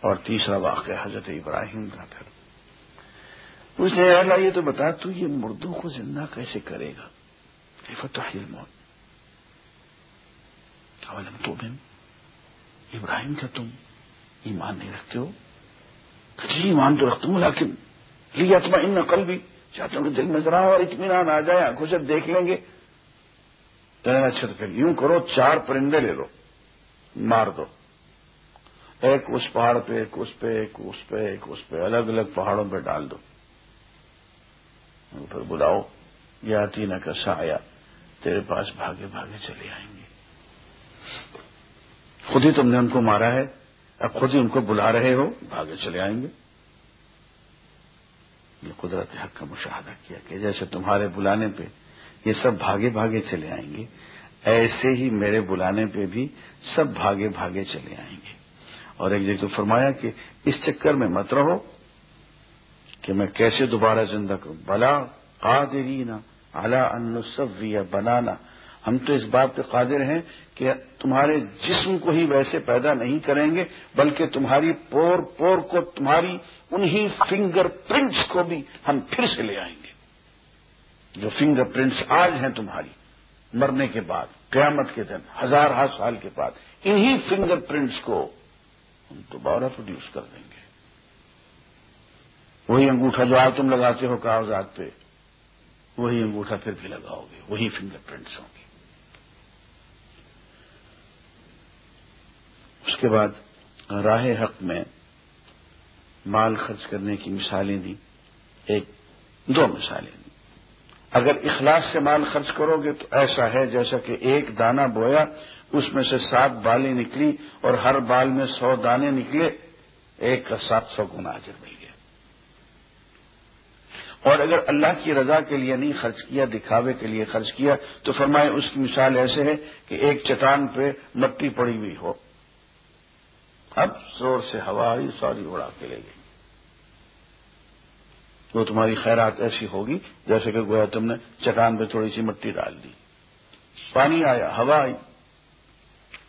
اور تیسرا واقعہ حضرت ابراہیم کا پھر پوچھتے اللہ یہ تو بتا، تو یہ مردوں کو زندہ کیسے کرے گا؟ فتح موت اولم تو بن ابراہیم کا تم ایمان نہیں رکھتے ہو؟ جی ایمان تو رکھتا ہوں، لیکن لیا تمہیں ان نقل بھی چاہتا ہوں کہ دل میں ذرا اور اطمینان آ جائے، آنکھوں سے دیکھ لیں گے۔ اچھا تو پھر یوں کرو، چار پرندے لے لو، مار دو۔ ایک اس پہاڑ پہ، ایک اس پہ، ایک اس پہ، ایک اس پہ، الگ الگ پہاڑوں پہ ڈال دو۔ پھر بلاؤ یا تین کا سایہ، تیرے پاس بھاگے بھاگے چلے آئیں گے۔ خود ہی تم نے ان کو مارا ہے، اب خود ہی ان کو بلا رہے ہو، بھاگے چلے آئیں گے۔ یہ قدرت حق کا مشاہدہ کیا کہ جیسے تمہارے بلانے پہ یہ سب بھاگے بھاگے چلے آئیں گے۔ ایسے ہی میرے بلانے پہ بھی سب بھاگے بھاگے چلے آئیں گے۔ اور ایک جگہ تو فرمایا کہ اس چکر میں مت رہو کہ میں کیسے دوبارہ زندہ کروں۔ بلا قادرین اعلی انصویہ بنانا۔ ہم تو اس بات پہ قادر ہیں کہ تمہارے جسم کو ہی ویسے پیدا نہیں کریں گے، بلکہ تمہاری پور پور کو، تمہاری انہی فنگر پرنٹس کو بھی ہم پھر سے لے آئیں گے۔ جو فنگر پرنٹس آج ہیں تمہاری، مرنے کے بعد، قیامت کے دن ہزار ہزار سال کے بعد، انہی فنگر پرنٹس کو ہم دوبارہ پروڈیوس کر دیں گے۔ وہی انگوٹھا جو آج تم لگاتے ہو کاغذات پہ، وہی انگوٹھا پھر بھی لگاؤ گے، وہی فنگر پرنٹس ہوں گے۔ اس کے بعد راہ حق میں مال خرچ کرنے کی مثالیں دی ایک، دو مثالیں دی اگر اخلاص سے مال خرچ کرو گے تو ایسا ہے جیسا کہ ایک دانہ بویا، اس میں سے سات بالیں نکلی اور ہر بال میں سو دانے نکلے، ایک کا سات سو گنا اجر مل گیا۔ اور اگر اللہ کی رضا کے لیے نہیں خرچ کیا، دکھاوے کے لیے خرچ کیا، تو فرمائے اس کی مثال ایسے ہے کہ ایک چٹان پہ مٹی پڑی ہوئی ہو۔ اب زور سے ہوا آئی ساری اڑا کے لے گئی۔ وہ تمہاری خیرات ایسی ہوگی جیسے کہ گویا تم نے چٹان پہ تھوڑی سی مٹی ڈال دی۔ پانی آیا، ہوا آئی،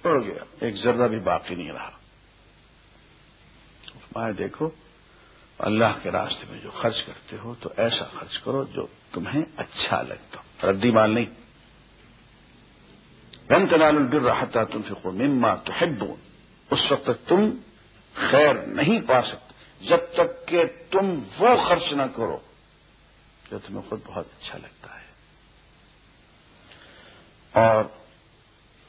اڑ گیا، ایک ذرہ بھی باقی نہیں رہا۔ دیکھو، اللہ کے راستے میں جو خرچ کرتے ہو تو ایسا خرچ کرو جو تمہیں اچھا لگتا ردی مال نہیں۔ گن کنال البر رہا تھا تم سے مما تو اس وقت تک تم خیر نہیں پا سکتے۔ جب تک کہ تم وہ خرچ نہ کرو، جو تمہیں خود بہت اچھا لگتا ہے۔ اور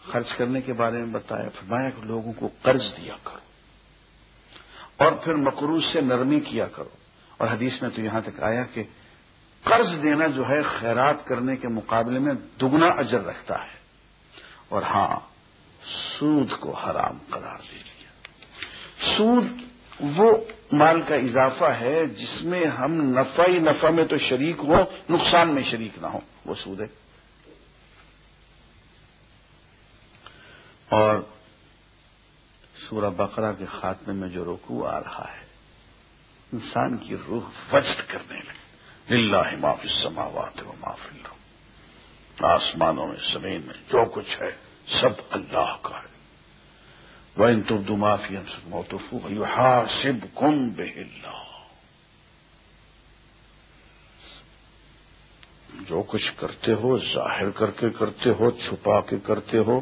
خرچ کرنے کے بارے میں بتایا، فرمایا کہ لوگوں کو قرض دیا کرو، اور پھر مقروض سے نرمی کیا کرو۔ اور حدیث میں تو یہاں تک آیا کہ قرض دینا جو ہے، خیرات کرنے کے مقابلے میں دگنا اجر رکھتا ہے۔ اور ہاں سود کو حرام قرار دے دیا۔ سود وہ مال کا اضافہ ہے جس میں ہم نفع ہی نفع میں تو شریک ہوں، نقصان میں شریک نہ ہوں، وہ سود ہے۔ اور سورہ بقرہ کے خاتمے میں جو رکو آ رہا ہے، انسان کی روح وجد کرنے لگے اللہ معافی سماوات و معافی آسمانوں میں، زمین میں، جو کچھ ہے، سب اللہ کا ہے۔ وہ ان تو معافی ہم سب موتفو سب کم بے جو کچھ کرتے ہو، ظاہر کر کے کرتے ہو، چھپا کے کرتے ہو،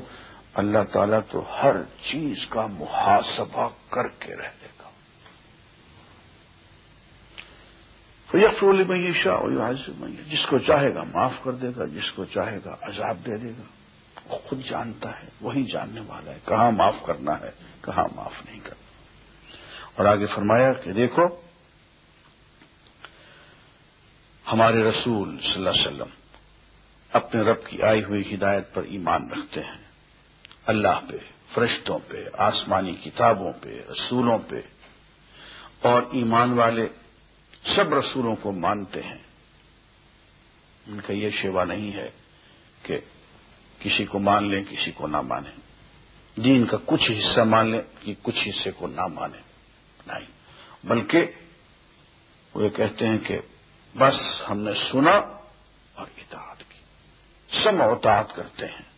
اللہ تعالیٰ تو ہر چیز کا محاسبہ کر کے رہے گا۔ یقلی میں یہ شاہ میں جس کو چاہے گا معاف کر دے گا، جس کو چاہے گا عذاب دے دے گا۔ وہ خود جانتا ہے، وہی جاننے والا ہے۔ کہاں معاف کرنا ہے، کہاں معاف نہیں کرنا۔ اور آگے فرمایا کہ دیکھو، ہمارے رسول صلی اللہ علیہ وسلم اپنے رب کی آئی ہوئی ہدایت پر ایمان رکھتے ہیں۔ اللہ پہ، فرشتوں پہ، آسمانی کتابوں پہ، رسولوں پہ۔ اور ایمان والے سب رسولوں کو مانتے ہیں۔ ان کا یہ شیوا نہیں ہے کہ کسی کو مان لیں، کسی کو نہ مانیں۔ دین کا کچھ حصہ مان لیں کہ کچھ حصے کو نہ مانیں۔ نہیں، بلکہ وہ کہتے ہیں کہ بس ہم نے سنا اور اطاعت کی۔ سم اطاعت کرتے ہیں۔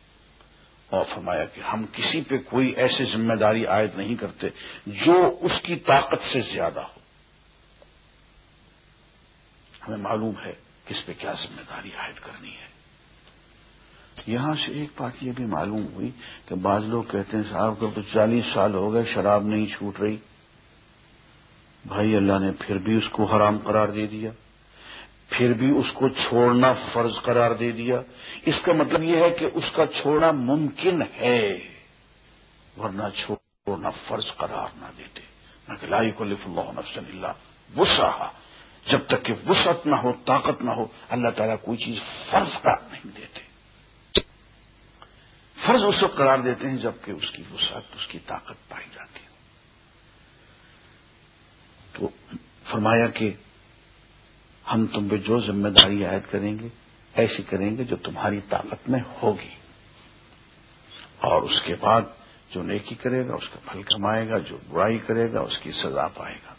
اور فرمایا کہ ہم کسی پہ کوئی ایسی ذمہ داری عائد نہیں کرتے جو اس کی طاقت سے زیادہ ہو۔ ہمیں معلوم ہے کس پہ کیا ذمہ داری عائد کرنی ہے۔ یہاں سے ایک بات یہ بھی معلوم ہوئی کہ بعض لوگ کہتے ہیں صاحب کو تو چالیس سال ہو گئے، شراب نہیں چھوٹ رہی۔ بھائی اللہ نے پھر بھی اس کو حرام قرار دے دیا۔ پھر بھی اس کو چھوڑنا فرض قرار دے دیا۔ اس کا مطلب یہ ہے کہ اس کا چھوڑنا ممکن ہے، ورنہ چھوڑنا فرض قرار نہ دیتے۔ نہ کہ لائی کو لف اللہ نفسن اللہ وسا جب تک کہ وسعت نہ ہو، طاقت نہ ہو، اللہ تعالیٰ کوئی چیز فرض قرار نہیں دیتے۔ فرض اس وقت قرار دیتے ہیں جبکہ اس کی وسعت، اس کی طاقت پائی جاتی ہے۔ تو فرمایا کہ ہم تم پہ جو ذمہ داری عائد کریں گے، ایسی کریں گے جو تمہاری طاقت میں ہوگی۔ اور اس کے بعد جو نیکی کرے گا، اس کا پھل کمائے گا، جو برائی کرے گا، اس کی سزا پائے گا۔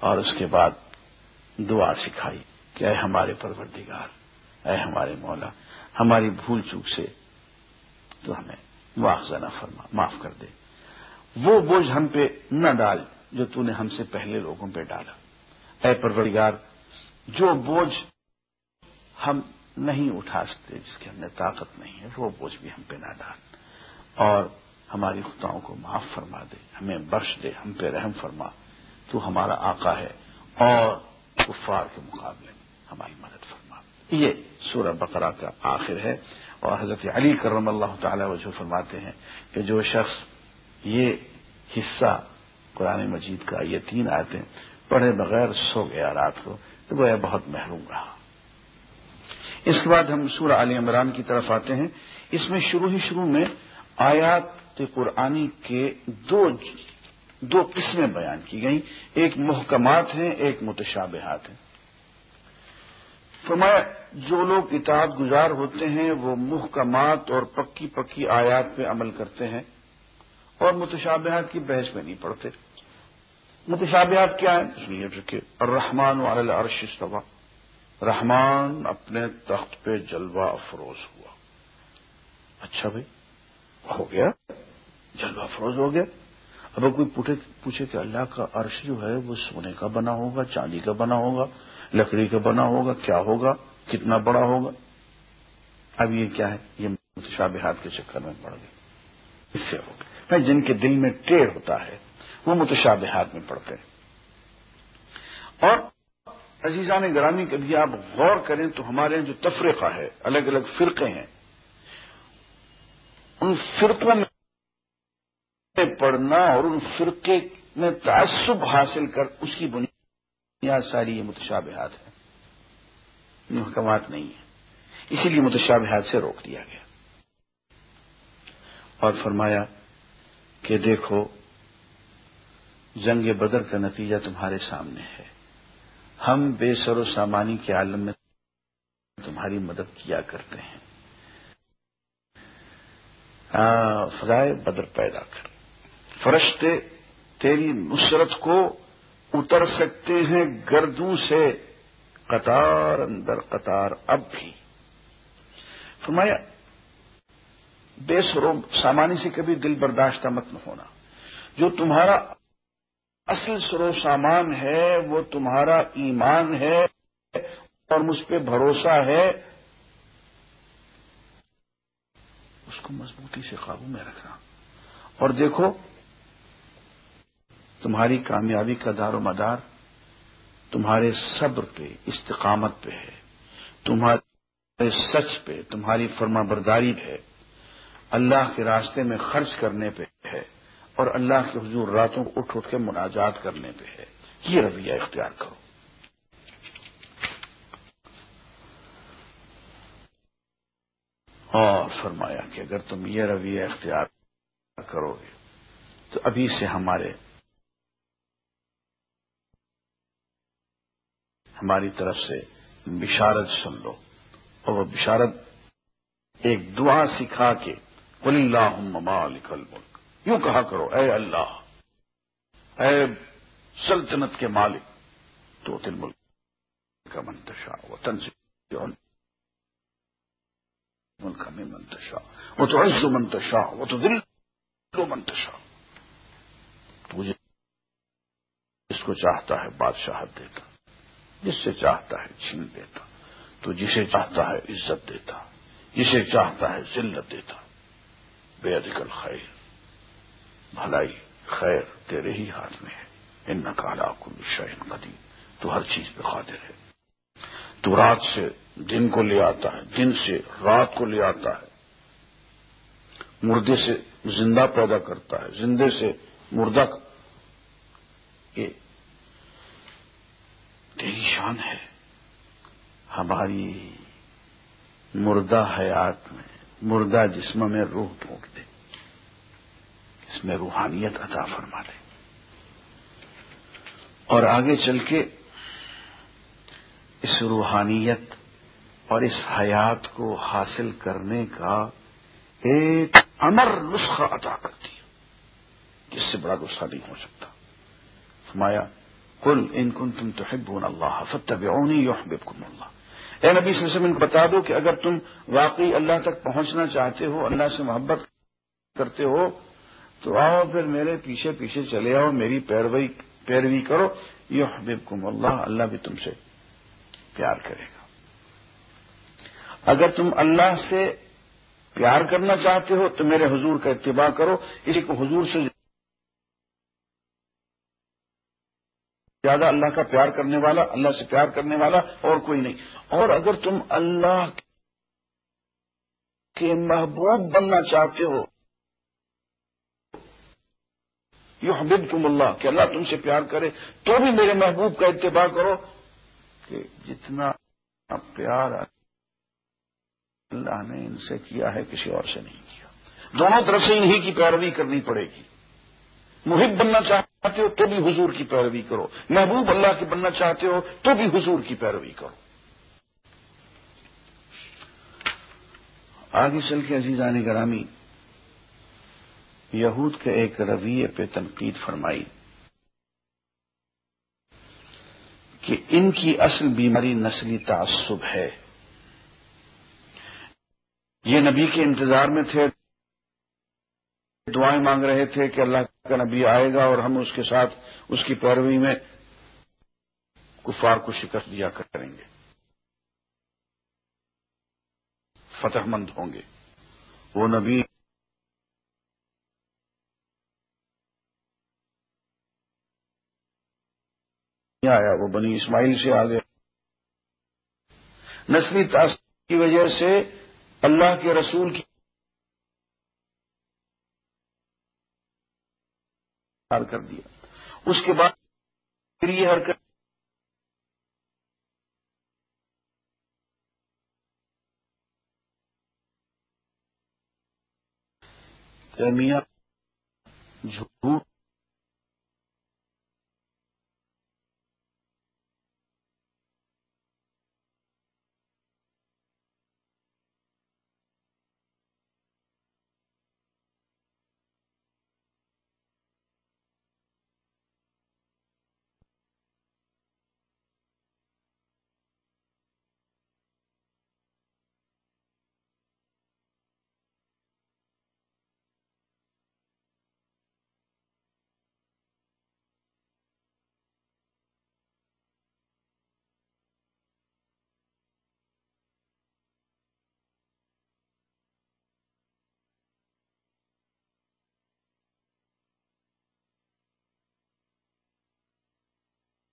اور اس کے بعد دعا سکھائی کہ اے ہمارے پروردگار، اے ہمارے مولا، ہماری بھول چوک سے تو ہمیں مواخذہ نہ فرما، معاف کر دے۔ وہ بوجھ ہم پہ نہ ڈال جو تو نے ہم سے پہلے لوگوں پہ ڈالا۔ اے پروردگار، جو بوجھ ہم نہیں اٹھا سکتے جس کی ہم نے طاقت نہیں ہے، وہ بوجھ بھی ہم پہ نہ ڈال۔ اور ہماری خطاؤں کو معاف فرما دے، ہمیں بخش دے، ہم پہ رحم فرما۔ تو ہمارا آقا ہے اور کفار کے مقابلے میں ہماری مدد فرما۔ یہ سورہ بقرہ کا آخر ہے۔ اور حضرت علی کرم اللہ تعالی وجہ فرماتے ہیں کہ جو شخص یہ حصہ قرآن مجید کا یہ تین آیتیں پڑھے بغیر سو گیا رات کو، تو وہ بہت محروم رہا۔ اس کے بعد ہم سورہ علی عمران کی طرف آتے ہیں۔ اس میں شروع ہی شروع میں آیات قرآنی کے دو دو قسمیں بیان کی گئیں۔ ایک محکمات ہیں، ایک متشابہات ہیں۔ فرمایا، جو لوگ اطاعت گزار ہوتے ہیں، وہ محکمات اور پکی پکی آیات پہ عمل کرتے ہیں اور متشابہات کی بحث میں نہیں پڑتے متشابہات کیا ہے الرحمن وعلی العرش استوا رحمان اپنے تخت پہ جلوہ افروز ہوا۔ اچھا بھائی، ہو گیا؟ جلوہ افروز ہو گیا۔ اب کوئی پوچھے کہ اللہ کا عرش جو ہے، وہ سونے کا بنا ہوگا، چاندی کا بنا ہوگا؟ لکڑی کا بنا ہوگا، کیا ہوگا، کتنا بڑا ہوگا۔ اب یہ کیا ہے؟ یہ متشابہات کے چکر میں پڑ گئے۔ اس سے ہوگا جن کے دل میں ٹیڑھ ہوتا ہے، وہ متشابہات میں پڑتے ہیں۔ اور عزیزان گرامی، کبھی آپ غور کریں تو ہمارے جو تفریقہ ہے، الگ الگ فرقے ہیں، ان فرقوں میں پڑھنا اور ان فرقے میں تعصب حاصل کر اس کی بنیاد ساری یہ متشابہات ہے محکمات نہیں ہے اسی لیے متشابہات سے روک دیا گیا۔ اور فرمایا کہ دیکھو، جنگ بدر کا نتیجہ تمہارے سامنے ہے۔ ہم بے سر و سامانی کے عالم میں تمہاری مدد کیا کرتے ہیں۔ فضائے بدر پیدا کر۔ فرشتے تیری نصرت کو اتر سکتے ہیں گردوں سے قطار اندر قطار اب بھی۔ فرمایا، بے سرو سامانی سے کبھی دل برداشتہ مت نہ ہونا۔ جو تمہارا اصل سرو سامان ہے، وہ تمہارا ایمان ہے اور مجھ پہ بھروسہ ہے۔ اس کو مضبوطی سے قابو میں رکھنا۔ اور دیکھو تمہاری کامیابی کا دار و مدار تمہارے صبر پہ، استقامت پہ ہے۔ تمہارے سچ پہ، تمہاری فرما برداری پہ اللہ کے راستے میں خرچ کرنے پہ ہے اور اللہ کے حضور راتوں کو اٹھ اٹھ کے مناجات کرنے پہ ہے۔ یہ رویہ اختیار کرو۔ اور فرمایا کہ اگر تم یہ رویہ اختیار کرو گے، تو ابھی سے ہمارے ہماری طرف سے بشارت سن لو۔ اور وہ بشارت ایک دعا سکھا کے کل اللہ مالک الملک۔ یوں کہا کرو، اے اللہ، اے سلطنت کے مالک تو تل ملک کا منتشا وہ تنظیم ملک میں منتشا وہ تو عز منتشا وہ تو دل منتشا تجھے اس کو چاہتا ہے، بادشاہت دیتا۔ جس سے چاہتا ہے چھین دیتا تو جسے چاہتا ہے عزت دیتا، جسے چاہتا ہے ذلت دیتا۔ بے ادکل خیر بھلائی، خیر تیرے ہی ہاتھ میں ہے۔ ان نکالا کل شعین قدیم تو ہر چیز پہ قادر ہے۔ تو رات سے دن کو لے آتا ہے، دن سے رات کو لے آتا ہے۔ مردے سے زندہ پیدا کرتا ہے، زندے سے مردہ یہ تیری شان ہے۔ ہماری مردہ حیات میں، مردہ جسم میں روح ٹوٹ دے۔ اس میں روحانیت عطا فرما لے اور آگے چل کے اس روحانیت اور اس حیات کو حاصل کرنے کا ایک امر نسخہ عطا کر دیا جس سے بڑا نسخہ نہیں ہو سکتا۔ فرمایا کل ان کن تم تو اللہ فتب یحببکم اللہ اے نبی صلی اللہ علیہ وسلم کو بتا دو کہ اگر تم واقعی اللہ تک پہنچنا چاہتے ہو، اللہ سے محبت کرتے ہو، تو آؤ پھر میرے پیچھے پیچھے چلے آؤ، میری پیروی پیروی کرو۔ یحببکم اللہ اللہ بھی تم سے پیار کرے گا۔ اگر تم اللہ سے پیار کرنا چاہتے ہو، تو میرے حضور کا اتباع کرو۔ اسی کو حضور سے زیادہ اللہ کا پیار کرنے والا، اللہ سے پیار کرنے والا اور کوئی نہیں۔ اور اگر تم اللہ کے محبوب بننا چاہتے ہو یو حبیب تم اللہ، کہ اللہ تم سے پیار کرے، تو بھی میرے محبوب کا اتباع کرو کہ جتنا پیار اللہ نے ان سے کیا ہے، کسی اور سے نہیں کیا۔ دونوں طرف سے انہی کی پیروی کرنی پڑے گی۔ محب بننا چاہتے چاہتے ہو تو بھی حضور کی پیروی کرو۔ محبوب اللہ کے بننا چاہتے ہو تو بھی حضور کی پیروی کرو۔ آگے چل کے عزیزان گرامی، یہود کے ایک رویے پہ تنقید فرمائی کہ ان کی اصل بیماری نسلی تعصب ہے۔ یہ نبی کے انتظار میں تھے۔ دعائیں مانگ رہے تھے کہ اللہ کا نبی آئے گا اور ہم اس کے ساتھ اس کی پیروی میں کفار کو شکست دیا کریں گے۔ فتح مند ہوں گے۔ وہ نبی آیا، وہ بنی اسماعیل سے آ گیا نسلی تاثر کی وجہ سے اللہ کے رسول کی کر دیا۔ اس کے بعد پھر یہ حرکت میاں جھوٹ